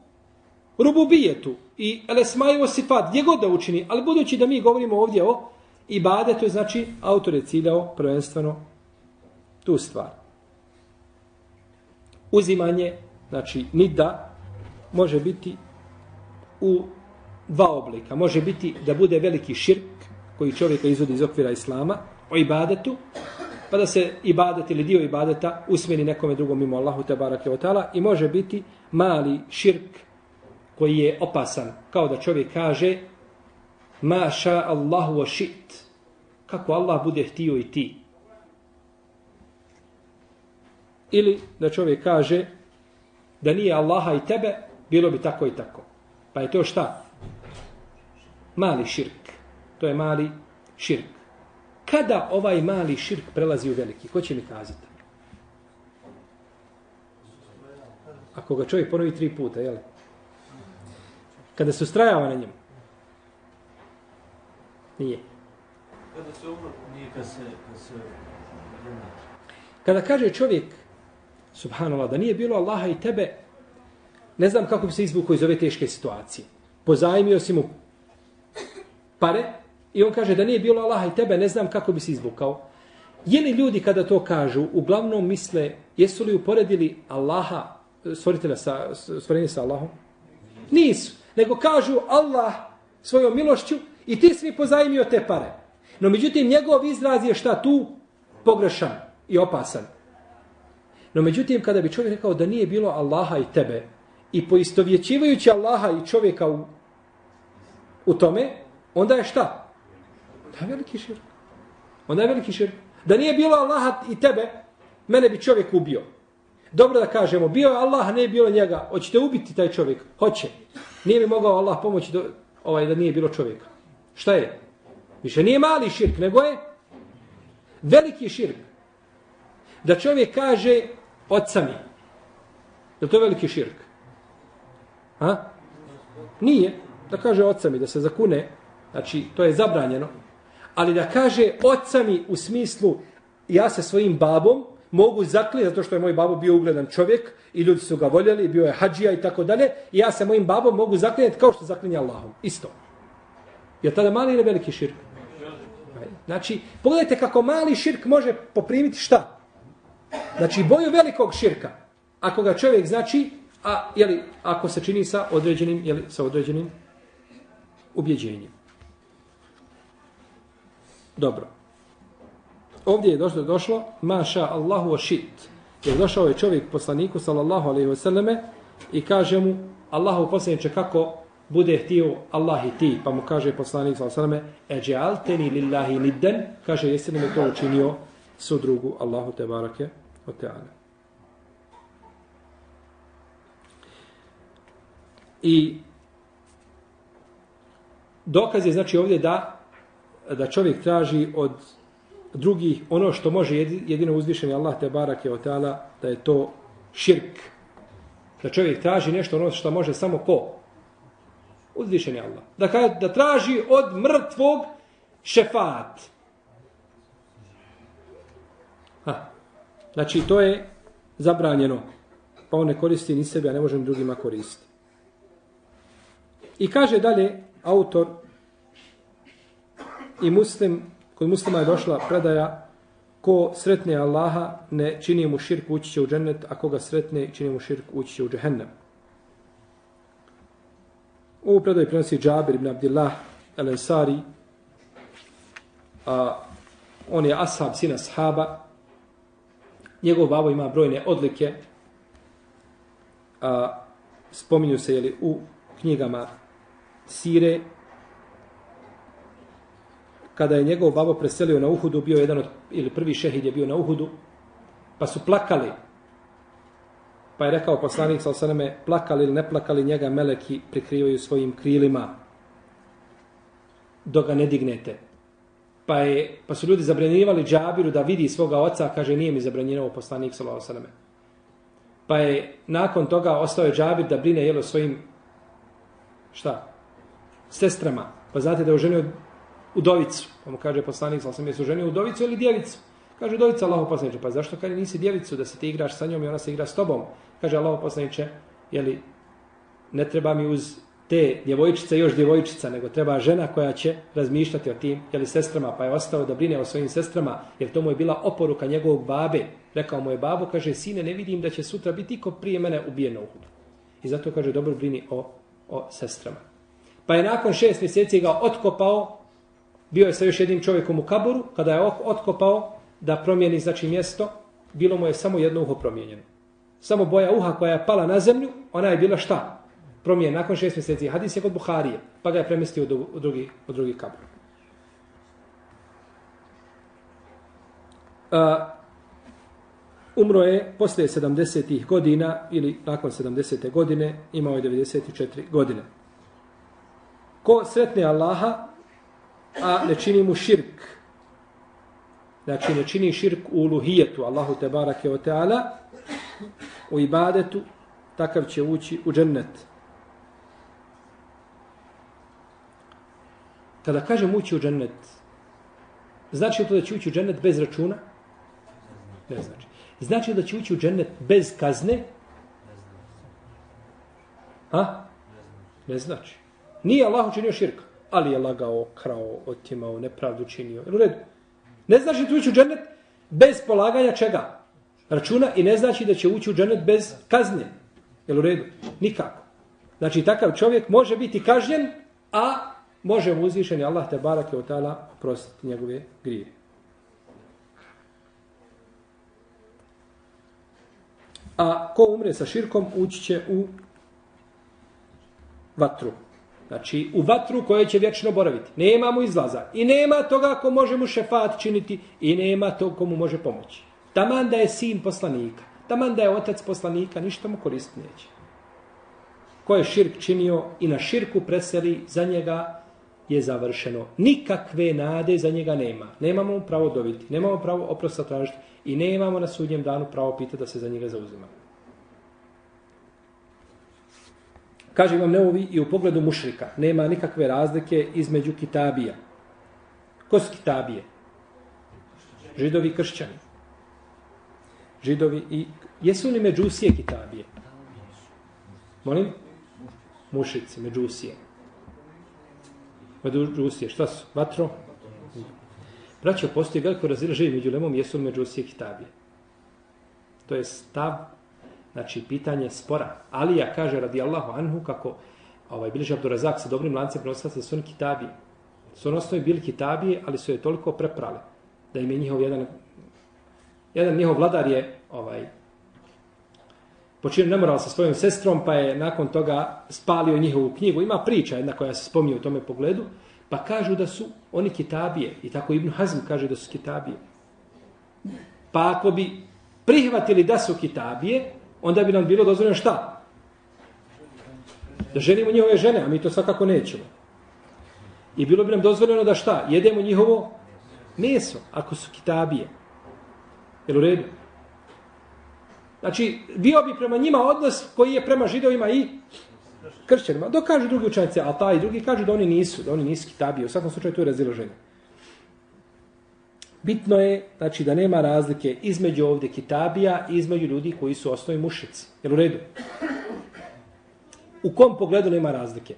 rububijetu i elesmaju sifat, gdje god da učini, ali budući da mi govorimo ovdje o ibadetu, znači autor je ciljao prvenstveno tu stvar. Uzimanje, znači nida, može biti u dva oblika. Može biti da bude veliki širk koji čovjeka izvodi iz okvira islama o ibadetu, pa da se ibadet ili dio ibadeta usmeni nekome drugom mimo Allahu te barake o tala i može biti mali širk koji je opasan. Kao da čovjek kaže ma ša Allahu wa šit kako Allah bude htio i ti. Ili da čovjek kaže da nije Allaha i tebe, bilo bi tako i tako. Pa je to šta? Mali širk. To je mali širk. Kada ovaj mali širk prelazi u veliki? Ko će mi kazati? Ako ga čovjek ponovi tri puta, jel? Kada se ustrajava na njemu. Nije. Kada se umro, nije kad se... Kad se... Kada kaže čovjek, subhanallah, da nije bilo Allaha i tebe, ne znam kako bi se izvukao iz ove teške situacije. Pozajmio si mu pare i on kaže da nije bilo Allaha i tebe, ne znam kako bi se izvukao. Je li ljudi kada to kažu, uglavnom misle, jesu li uporedili Allaha, stvoritelja sa, stvorenje sa Allahom? Nisu. Nego kažu Allah svojom milošću i ti si mi pozajmio te pare. No međutim, njegov izraz je šta tu? Pogrešan i opasan. No međutim, kada bi čovjek rekao da nije bilo Allaha i tebe i poistovjećivajući Allaha i čovjeka u, u tome, onda je šta? Onda je veliki širk. Onda je veliki širk. Da nije bilo Allaha i tebe, mene bi čovjek ubio. Dobro da kažemo, bio je Allah, ne je bilo njega. Hoćete ubiti taj čovjek? Hoće. Nije mi mogao Allah pomoći do, ovaj, da nije bilo čovjeka. Šta je? Više nije mali širk, nego je veliki širk. Da čovjek kaže oca mi. Je to veliki širk? Ha? Nije. Da kaže oca mi, da se zakune. Znači, to je zabranjeno. Ali da kaže oca mi u smislu ja se svojim babom mogu zaklijeti, zato što je moj babo bio ugledan čovjek i ljudi su ga voljeli, bio je hađija i tako dalje, i ja se mojim babom mogu zaklinjati kao što zaklinja Allahom. Isto. Je tada mali ili veliki širk? Znači, pogledajte kako mali širk može poprimiti šta? Znači, boju velikog širka. Ako ga čovjek znači, a jeli, ako se čini sa određenim, jeli, sa određenim ubjeđenjem. Dobro. Ovdje je došlo, došlo maša Allahu wa shit. Je došao je čovjek poslaniku, sallallahu alaihi wasallame, i kaže mu, Allahu poslaniče, kako bude htio Allah i ti, pa mu kaže poslanik sallallahu alejhi ve selleme e alteni lillahi niddan kaže jesi li mi to učinio sudrugu Allahu te barake o teala i dokaz je znači ovdje da da čovjek traži od drugih ono što može jedino uzvišeni Allah te barake o teala da je to širk da čovjek traži nešto ono što može samo ko Uzvišeni Allah. Da, kaže, da traži od mrtvog šefat. Ha. Znači, to je zabranjeno. Pa on ne koristi ni sebe, a ne možem drugima koristiti. I kaže dalje autor i muslim, kod muslima je došla predaja ko sretne Allaha ne čini mu širk ući će u džennet, a koga sretne čini mu širk ući će u džehennem. Ovu predaju prenosi Džabir ibn Abdillah el-Ansari. A, on je ashab, sina sahaba. Njegov babo ima brojne odlike. A, spominju se jeli, u knjigama Sire. Kada je njegov babo preselio na Uhudu, bio jedan od, ili prvi šehid je bio na Uhudu, pa su plakali Pa je rekao poslanik sa osaname, plakali ili ne plakali, njega meleki prikrivaju svojim krilima dok ga ne dignete. Pa, je, pa su ljudi zabranjivali džabiru da vidi svoga oca, kaže nije mi zabranjivao poslanik sa osaname. Pa je nakon toga ostao je džabir da brine jelo svojim šta? Sestrama. Pa znate da je oženio udovicu. Pa mu kaže poslanik sa osaname, jesu oženio udovicu ili djevicu? Kaže udovica Allahu poslaniče, pa zašto kaže nisi djevicu da se ti igraš sa njom i ona se igra s tobom? Kaže Allahu poslaniče, je li ne treba mi uz te djevojčice još djevojčica, nego treba žena koja će razmišljati o tim, je li sestrama, pa je ostao da brine o svojim sestrama, jer to mu je bila oporuka njegovog babe. Rekao mu je babo, kaže, sine, ne vidim da će sutra biti iko prije mene ubijeno u. I zato kaže, dobro brini o, o sestrama. Pa je nakon šest mjeseci ga otkopao, bio je sa još jednim čovjekom u kaboru, kada je otkopao, da promijeni znači mjesto, bilo mu je samo jedno uho promijenjeno. Samo boja uha koja je pala na zemlju, ona je bila šta? Promijen nakon šest mjeseci. Hadis je kod Buharije, pa ga je premestio u drugi, u drugi kabur. Uh, Umro je posle 70. godina ili nakon 70. godine, imao je 94 godine. Ko sretne Allaha, a ne čini mu širk, znači ne čini širk u luhijetu, Allahu te barake o teala, u ibadetu, takav će ući u džennet. Kada kažem ući u džennet, znači to da će ući u džennet bez računa? Ne znači. Znači da će ući u džennet bez kazne? A? Ne znači. Nije Allah učinio širka, ali je lagao, krao, otimao, nepravdu činio. U redu. Ne znači da će ući u džennet bez polaganja čega? Računa i ne znači da će ući u džennet bez kazne. Jel u redu? Nikako. Znači takav čovjek može biti kažnjen, a može mu uzvišeni Allah te barake od tala oprostiti njegove grije. A ko umre sa širkom, ući će u vatru. Znači, u vatru koje će vječno boraviti. Nema mu izlaza. I nema toga ko može mu šefat činiti i nema tog komu može pomoći. Taman da je sin poslanika, taman da je otac poslanika, ništa mu korist neće. Ko je širk činio i na širku preseli za njega, je završeno. Nikakve nade za njega nema. Nemamo mu pravo dobiti, nemamo pravo oprosta tražiti i nemamo na sudnjem danu pravo pitati da se za njega zauzima. Kaže vam Neovi i u pogledu mušrika nema nikakve razlike između kitabija. Ko su kitabije? Židovi i kršćani. Židovi i... Jesu li međusije kitabije? Molim? Mušici, međusije. Pa međusije, šta su? Vatro? Braćo, postoji veliko razilaženje među lemom, jesu li međusije kitabije? To je stav, znači pitanje spora. Alija kaže radi Allahu anhu kako ovaj, bilježi Abdurazak sa dobrim lancem prenosila se da su oni kitabije. Su ono osnovi bili kitabije, ali su je toliko preprale da im je njihov jedan jedan njihov vladar je ovaj počinio nemoral sa svojom sestrom, pa je nakon toga spalio njihovu knjigu. Ima priča jedna koja se spominje u tome pogledu, pa kažu da su oni kitabije. I tako Ibn Hazm kaže da su kitabije. Pa ako bi prihvatili da su kitabije, onda bi nam bilo dozvoljeno šta? Da ženimo njihove žene, a mi to svakako nećemo. I bilo bi nam dozvoljeno da šta? Jedemo njihovo meso, ako su kitabije. Jel u redu? Znači, bio bi prema njima odnos koji je prema židovima i kršćanima. Dok kažu drugi učenice, a ta i drugi kažu da oni nisu, da oni nisu kitabije. U svakom slučaju to je raziloženje. Bitno je znači, da nema razlike između ovdje kitabija i između ljudi koji su osnovi mušici. Jel u redu? U kom pogledu nema razlike?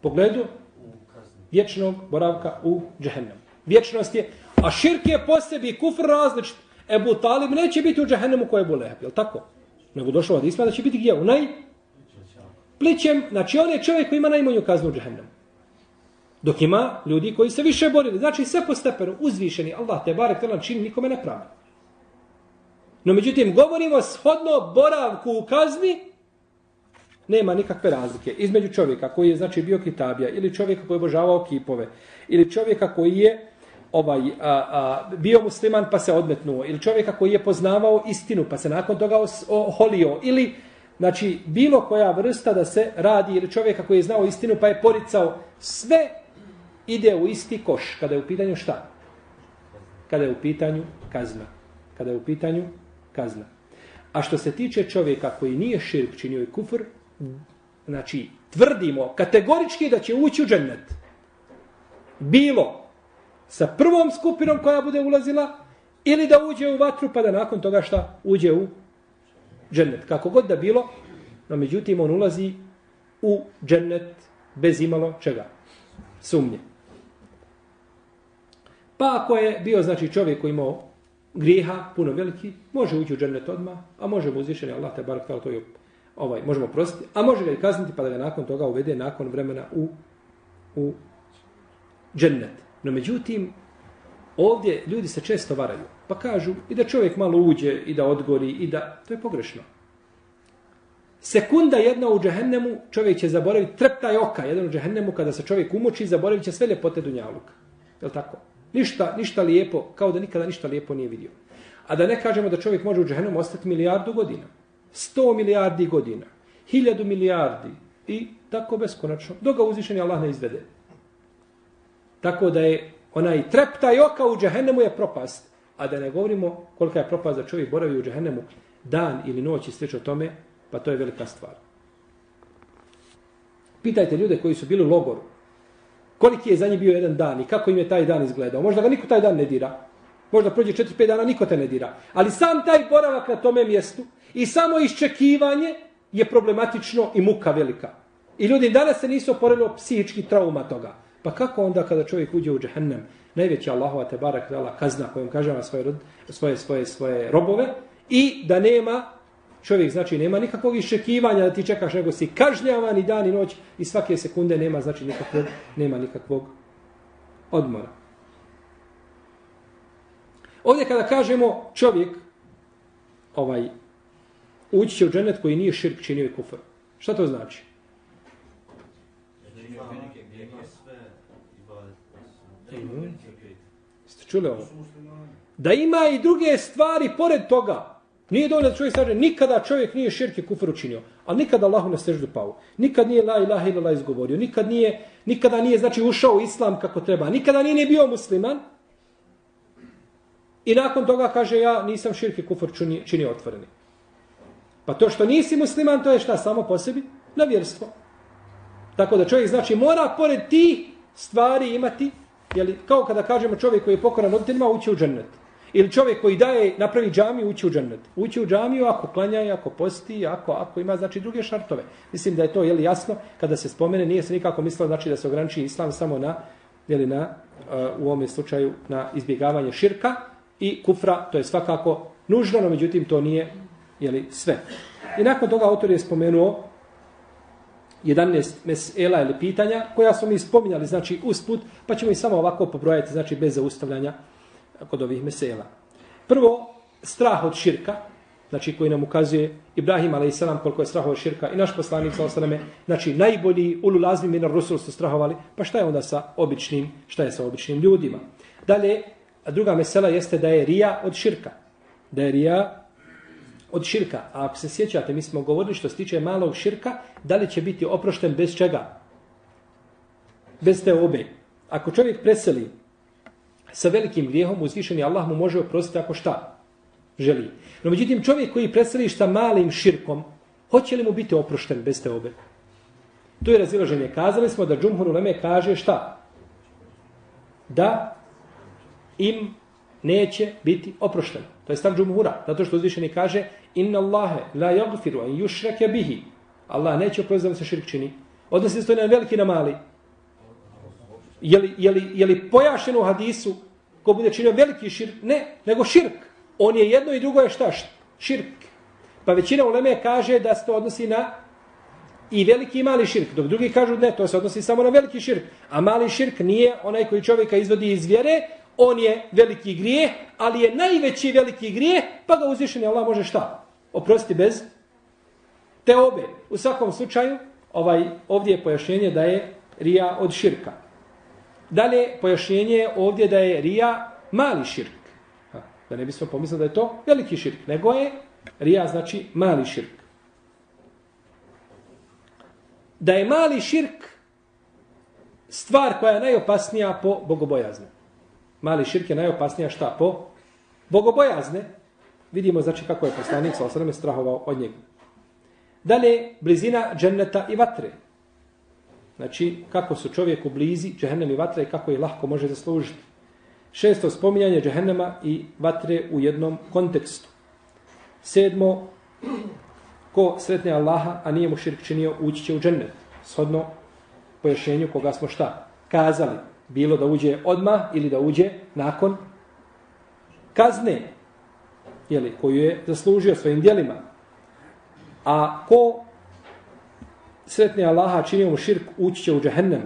Pogledu vječnog boravka u džehennemu. Vječnost je, a širk je po sebi kufr različit. Ebu Talib neće biti u džahennemu koje je Bulehab, je tako? Nego došlo od Isma da će biti gdje? U naj... Plićem, znači on je čovjek koji ima najmanju kaznu u džahennemu. Dok ima ljudi koji se više borili. Znači sve po stepenu uzvišeni. Allah te barek telan čini nikome ne pravi. No međutim, govorimo shodno boravku u kazni, nema nikakve razlike. Između čovjeka koji je znači bio kitabija, ili čovjeka koji je obožavao kipove, ili čovjeka koji je ovaj a, a, bio musliman pa se odmetnuo. Ili čovjeka koji je poznavao istinu pa se nakon toga oholio ili znači bilo koja vrsta da se radi ili čovjeka koji je znao istinu pa je poricao sve ide u isti koš kada je u pitanju šta? Kada je u pitanju kazna. Kada je u pitanju kazna. A što se tiče čovjeka koji nije širk činio i kufr znači tvrdimo kategorički da će ući u džennet. Bilo sa prvom skupinom koja bude ulazila ili da uđe u vatru pa da nakon toga šta uđe u džennet. Kako god da bilo, no međutim on ulazi u džennet bez imalo čega? Sumnje. Pa ako je bio znači čovjek koji imao grijeha puno veliki, može ući u džennet odmah, a može mu uzvišeni Allah te bar to je ovaj, možemo prostiti, a može ga i kazniti pa da ga nakon toga uvede nakon vremena u, u džennet. No međutim, ovdje ljudi se često varaju. Pa kažu i da čovjek malo uđe i da odgori i da... To je pogrešno. Sekunda jedna u džehennemu, čovjek će zaboraviti trptaj oka. Jedan u džehennemu, kada se čovjek umoči, zaboravit će sve ljepote Dunjaluka. Je tako? Ništa, ništa lijepo, kao da nikada ništa lijepo nije vidio. A da ne kažemo da čovjek može u džehennemu ostati milijardu godina. Sto milijardi godina. Hiljadu milijardi. I tako beskonačno. Dok ga uzvišeni Allah ne izvede. Tako da je onaj treptaj oka u džehennemu je propast. A da ne govorimo kolika je propast da čovjek boravi u džehennemu dan ili noć i sliče o tome, pa to je velika stvar. Pitajte ljude koji su bili u logoru. Koliki je za njih bio jedan dan i kako im je taj dan izgledao. Možda ga niko taj dan ne dira. Možda prođe 4-5 dana, niko te ne dira. Ali sam taj boravak na tome mjestu i samo iščekivanje je problematično i muka velika. I ljudi danas se nisu oporavili psihički trauma toga. Pa kako onda kada čovjek uđe u džehennem, najveća Allahova te barak dala kazna kojom kaževa svoje, svoje, svoje, svoje robove i da nema čovjek znači nema nikakvog iščekivanja da ti čekaš nego si kažnjavan i dan i noć i svake sekunde nema znači nikakvog nema nikakvog odmora. Ovdje kada kažemo čovjek ovaj ući će u dženet koji nije širk činio i kufr. Šta to znači? Ste čuli ovo? Da ima i druge stvari pored toga. Nije dovoljno da čovjek kaže, nikada čovjek nije širke kufr učinio, a nikada Allahu na seždu pao. Nikad nije la ilaha illallah izgovorio, nikad nije, nikada nije znači ušao u islam kako treba, nikada nije, nije bio musliman. I nakon toga kaže, ja nisam širke kufr činio, činio otvoreni. Pa to što nisi musliman, to je šta samo po sebi? Na vjerstvo. Tako da čovjek znači mora pored ti stvari imati, jeli, kao kada kažemo čovjek koji je pokoran roditeljima, ući u džennet. Ili čovjek koji daje, napravi džamiju, ući u džennet. Ući u džamiju ako klanja, ako posti, ako, ako ima znači druge šartove. Mislim da je to jeli, jasno kada se spomene, nije se nikako mislilo znači da se ograniči islam samo na, jeli, na uh, u ovom slučaju na izbjegavanje širka i kufra, to je svakako nužno, no međutim to nije jeli, sve. I nakon toga autor je spomenuo 11 mesela ili pitanja koja smo mi spominjali, znači usput, pa ćemo ih samo ovako pobrojati, znači bez zaustavljanja kod ovih mesela. Prvo, strah od širka, znači koji nam ukazuje Ibrahim a.s. koliko je strahova širka i naš poslanik s.a.v. Znači najbolji ulu lazmi minar rusul su strahovali, pa šta je onda sa običnim, šta je sa običnim ljudima? Dalje, druga mesela jeste da je rija od širka. Da je rija od širka. A ako se sjećate, mi smo govorili što se tiče malog širka, da li će biti oprošten bez čega? Bez te obe. Ako čovjek preseli sa velikim grijehom, uzvišeni Allah mu može oprostiti ako šta želi. No međutim, čovjek koji preseli sa malim širkom, hoće li mu biti oprošten bez te obe? Tu je razilaženje. Kazali smo da Džumhur Uleme kaže šta? Da im neće biti oprošteno. To je stav Džumhura. Zato što uzvišeni kaže Inna Allahe la yagfiru an yushrake bihi. Allah neće oprostiti da se širk čini. Odnosi se to na veliki na mali. Je li, je, li, je li pojašeno u hadisu ko bude činio veliki širk? Ne, nego širk. On je jedno i drugo je šta? Širk. Pa većina uleme kaže da se to odnosi na i veliki i mali širk. Dok drugi kažu ne, to se odnosi samo na veliki širk. A mali širk nije onaj koji čovjeka izvodi iz vjere, on je veliki grijeh, ali je najveći veliki grijeh, pa ga uzvišeni Allah može šta? Oprosti bez te obe. U svakom slučaju, ovaj, ovdje je pojašnjenje da je rija od širka. Dalje, pojašnjenje je ovdje da je rija mali širk. Ha, da ne bismo pomislili da je to veliki širk, nego je rija znači mali širk. Da je mali širk stvar koja je najopasnija po bogobojazne. Mali širk je najopasnija šta po bogobojazne. Vidimo znači kako je poslanik sa osrame strahovao od njega. Dalje, blizina dženneta i vatre. Znači, kako su čovjeku blizi džehennem i vatre i kako je lahko može zaslužiti. Šesto, spominjanje džehennema i vatre u jednom kontekstu. Sedmo, ko sretne Allaha, a nije mu širk činio, ući će u džennet. Shodno pojašenju koga smo šta? Kazali. Bilo da uđe odma ili da uđe nakon kazne jeli, koju je zaslužio svojim dijelima. A ko sretni Allaha činio mu širk, ući će u džahennem.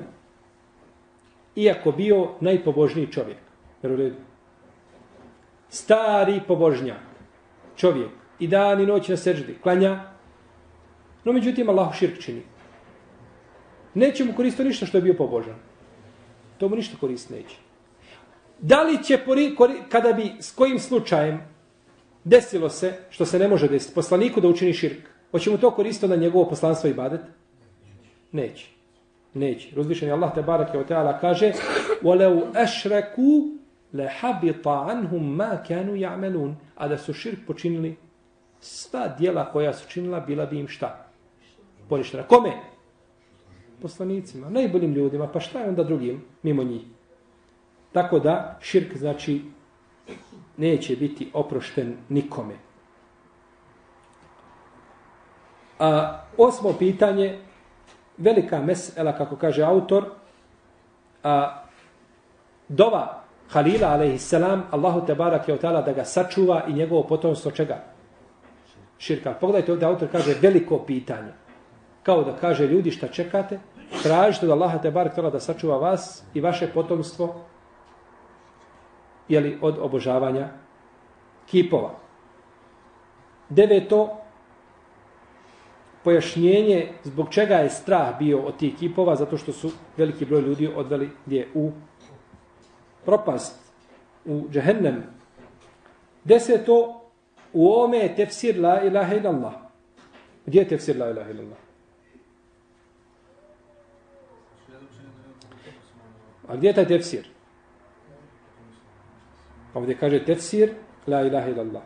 Iako bio najpobožniji čovjek. Jer u redu. Stari pobožnjak. Čovjek. I dan i noć na seždi. Klanja. No međutim Allahu širk čini. Neće mu koristiti ništa što je bio pobožan. To mu ništa koristiti neće. Da li će, kada bi, s kojim slučajem desilo se što se ne može desiti poslaniku da učini širk. Hoće mu to koristiti na njegovo poslanstvo i badet? Neće. Neće. Razlišen je Allah te barake o teala kaže وَلَوْ أَشْرَكُوا لَحَبِطَ عَنْهُمْ مَا كَانُوا يَعْمَلُونَ A da su širk počinili sva dijela koja su činila bila bi im šta? Poništena. Kome? Poslanicima, najboljim ljudima, pa šta je onda drugim mimo njih? Tako da širk znači neće biti oprošten nikome. A, osmo pitanje, velika mesela, kako kaže autor, a, dova Halila, alaihissalam, Allahu te barak je otala da ga sačuva i njegovo potomstvo čega? Širka. Pogledajte ovdje, autor kaže veliko pitanje. Kao da kaže ljudi šta čekate, tražite da Allaha te barak da sačuva vas i vaše potomstvo jeli, od obožavanja kipova. Deveto, pojašnjenje zbog čega je strah bio od tih kipova, zato što su veliki broj ljudi odveli gdje u propast, u džehennem. Deseto, u ome je tefsir la ilaha illallah. Gdje je tefsir la ilaha illallah? A gdje je taj tefsir? Pa ovdje kaže tefsir la ilaha illallah.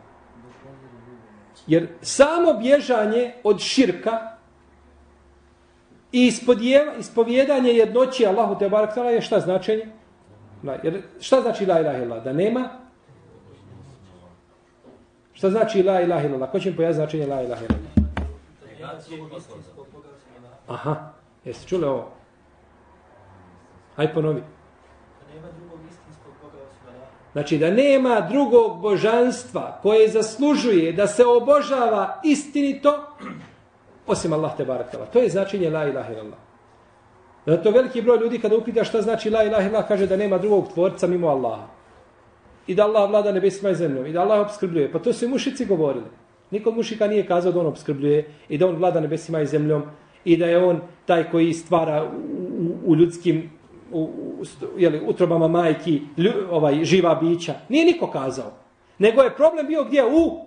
Jer samo bježanje od širka i ispovjedanje jednoći Allahu te barak je šta značenje? Jer šta znači la ilaha illallah? Da nema? Šta znači la ilaha illallah? Ko će mi pojasniti značenje la ilaha illallah? Aha, jeste čuli ovo? Hajde ponovi. Znači da nema drugog božanstva koje zaslužuje da se obožava istinito osim Allah te barakala. To je značenje la ilaha illallah. Zato veliki broj ljudi kada upita šta znači la ilaha illallah kaže da nema drugog tvorca mimo Allaha. I da Allah vlada nebesima i zemljom. I da Allah obskrbljuje. Pa to su mušici govorili. Niko mušika nije kazao da on obskrbljuje i da on vlada nebesima i zemljom i da je on taj koji stvara u, u, u ljudskim u, u jeli, utrobama majki lju, ovaj živa bića. Nije niko kazao. Nego je problem bio gdje? U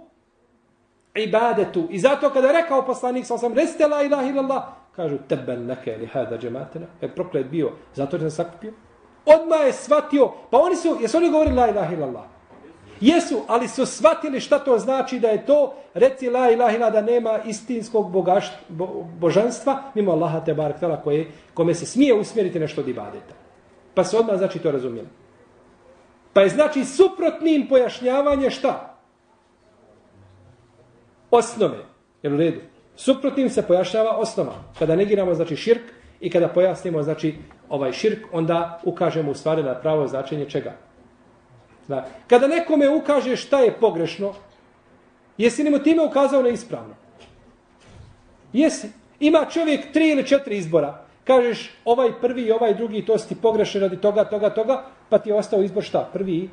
ibadetu. I zato kada je rekao poslanik, sam sam, resite la ilaha illallah, kažu, teben neke li hada džematena, je proklet bio, zato je se sakupio. Odmah je shvatio, pa oni su, jesu oni govorili la ilaha illallah? Jesu, ali su shvatili šta to znači da je to, reci la ilaha illallah, da nema istinskog bogašt, bo, božanstva, mimo Allaha te barak tala, koje, kome se smije usmjeriti nešto od ibadeta. Pa se odmah znači to razumijeli. Pa je znači suprotnim pojašnjavanje šta? Osnove. Jel u redu? Suprotnim se pojašnjava osnova. Kada negiramo znači širk i kada pojasnimo znači ovaj širk, onda ukažemo u stvari na pravo značenje čega? Da. Kada nekome ukaže šta je pogrešno, jesi li mu time ukazao na ispravno? Jesi. Ima čovjek tri ili četiri izbora. Kažeš ovaj prvi i ovaj drugi, to si ti pogrešen radi toga, toga, toga, pa ti je ostao izbor šta? Prvi i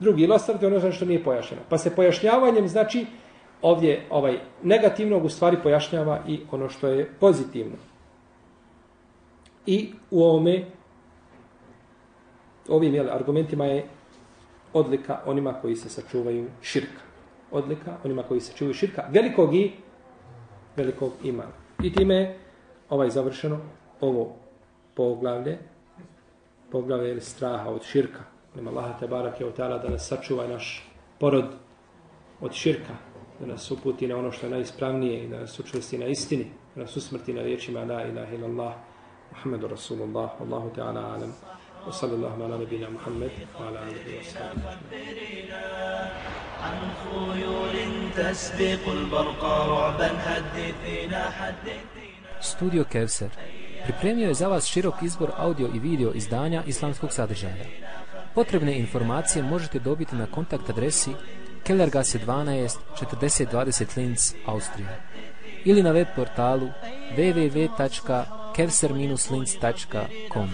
drugi. Ili ostavite ono što nije pojašnjeno. Pa se pojašnjavanjem znači ovdje ovaj negativnog u stvari pojašnjava i ono što je pozitivno. I u ovome ovim jel, argumentima je odlika onima koji se sačuvaju širka. Odlika onima koji se čuvaju širka. Velikog i velikog imana. I time je ovaj završeno ovo poglavlje. Poglavlje je straha od širka. Nema Allaha te barak je otala da nas sačuva naš porod od širka. Da nas uputi na ono što je najispravnije i da nas učvrsti na istini. Da nas usmrti na riječima la ilaha illallah. Muhammedu Rasulullah. Allahu Teala alam. وصلى الله على نبينا محمد وعلى اله وصحبه عن خيول تسبق البرق رعبا حدثينا حدثينا Studio Kevser pripremio je za vas širok izbor audio i video izdanja islamskog sadržaja. Potrebne informacije možete dobiti na kontakt adresi Kellergasse 12 4020 Linz, Austrija ili na web portalu www.kellergasse.com كرسر-links.com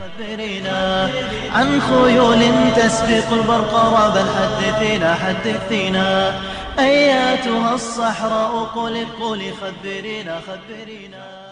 عن خيول تسبق البرق رابا حدثينا حدثينا أياتها الصحراء قل قل خبرينا خبرينا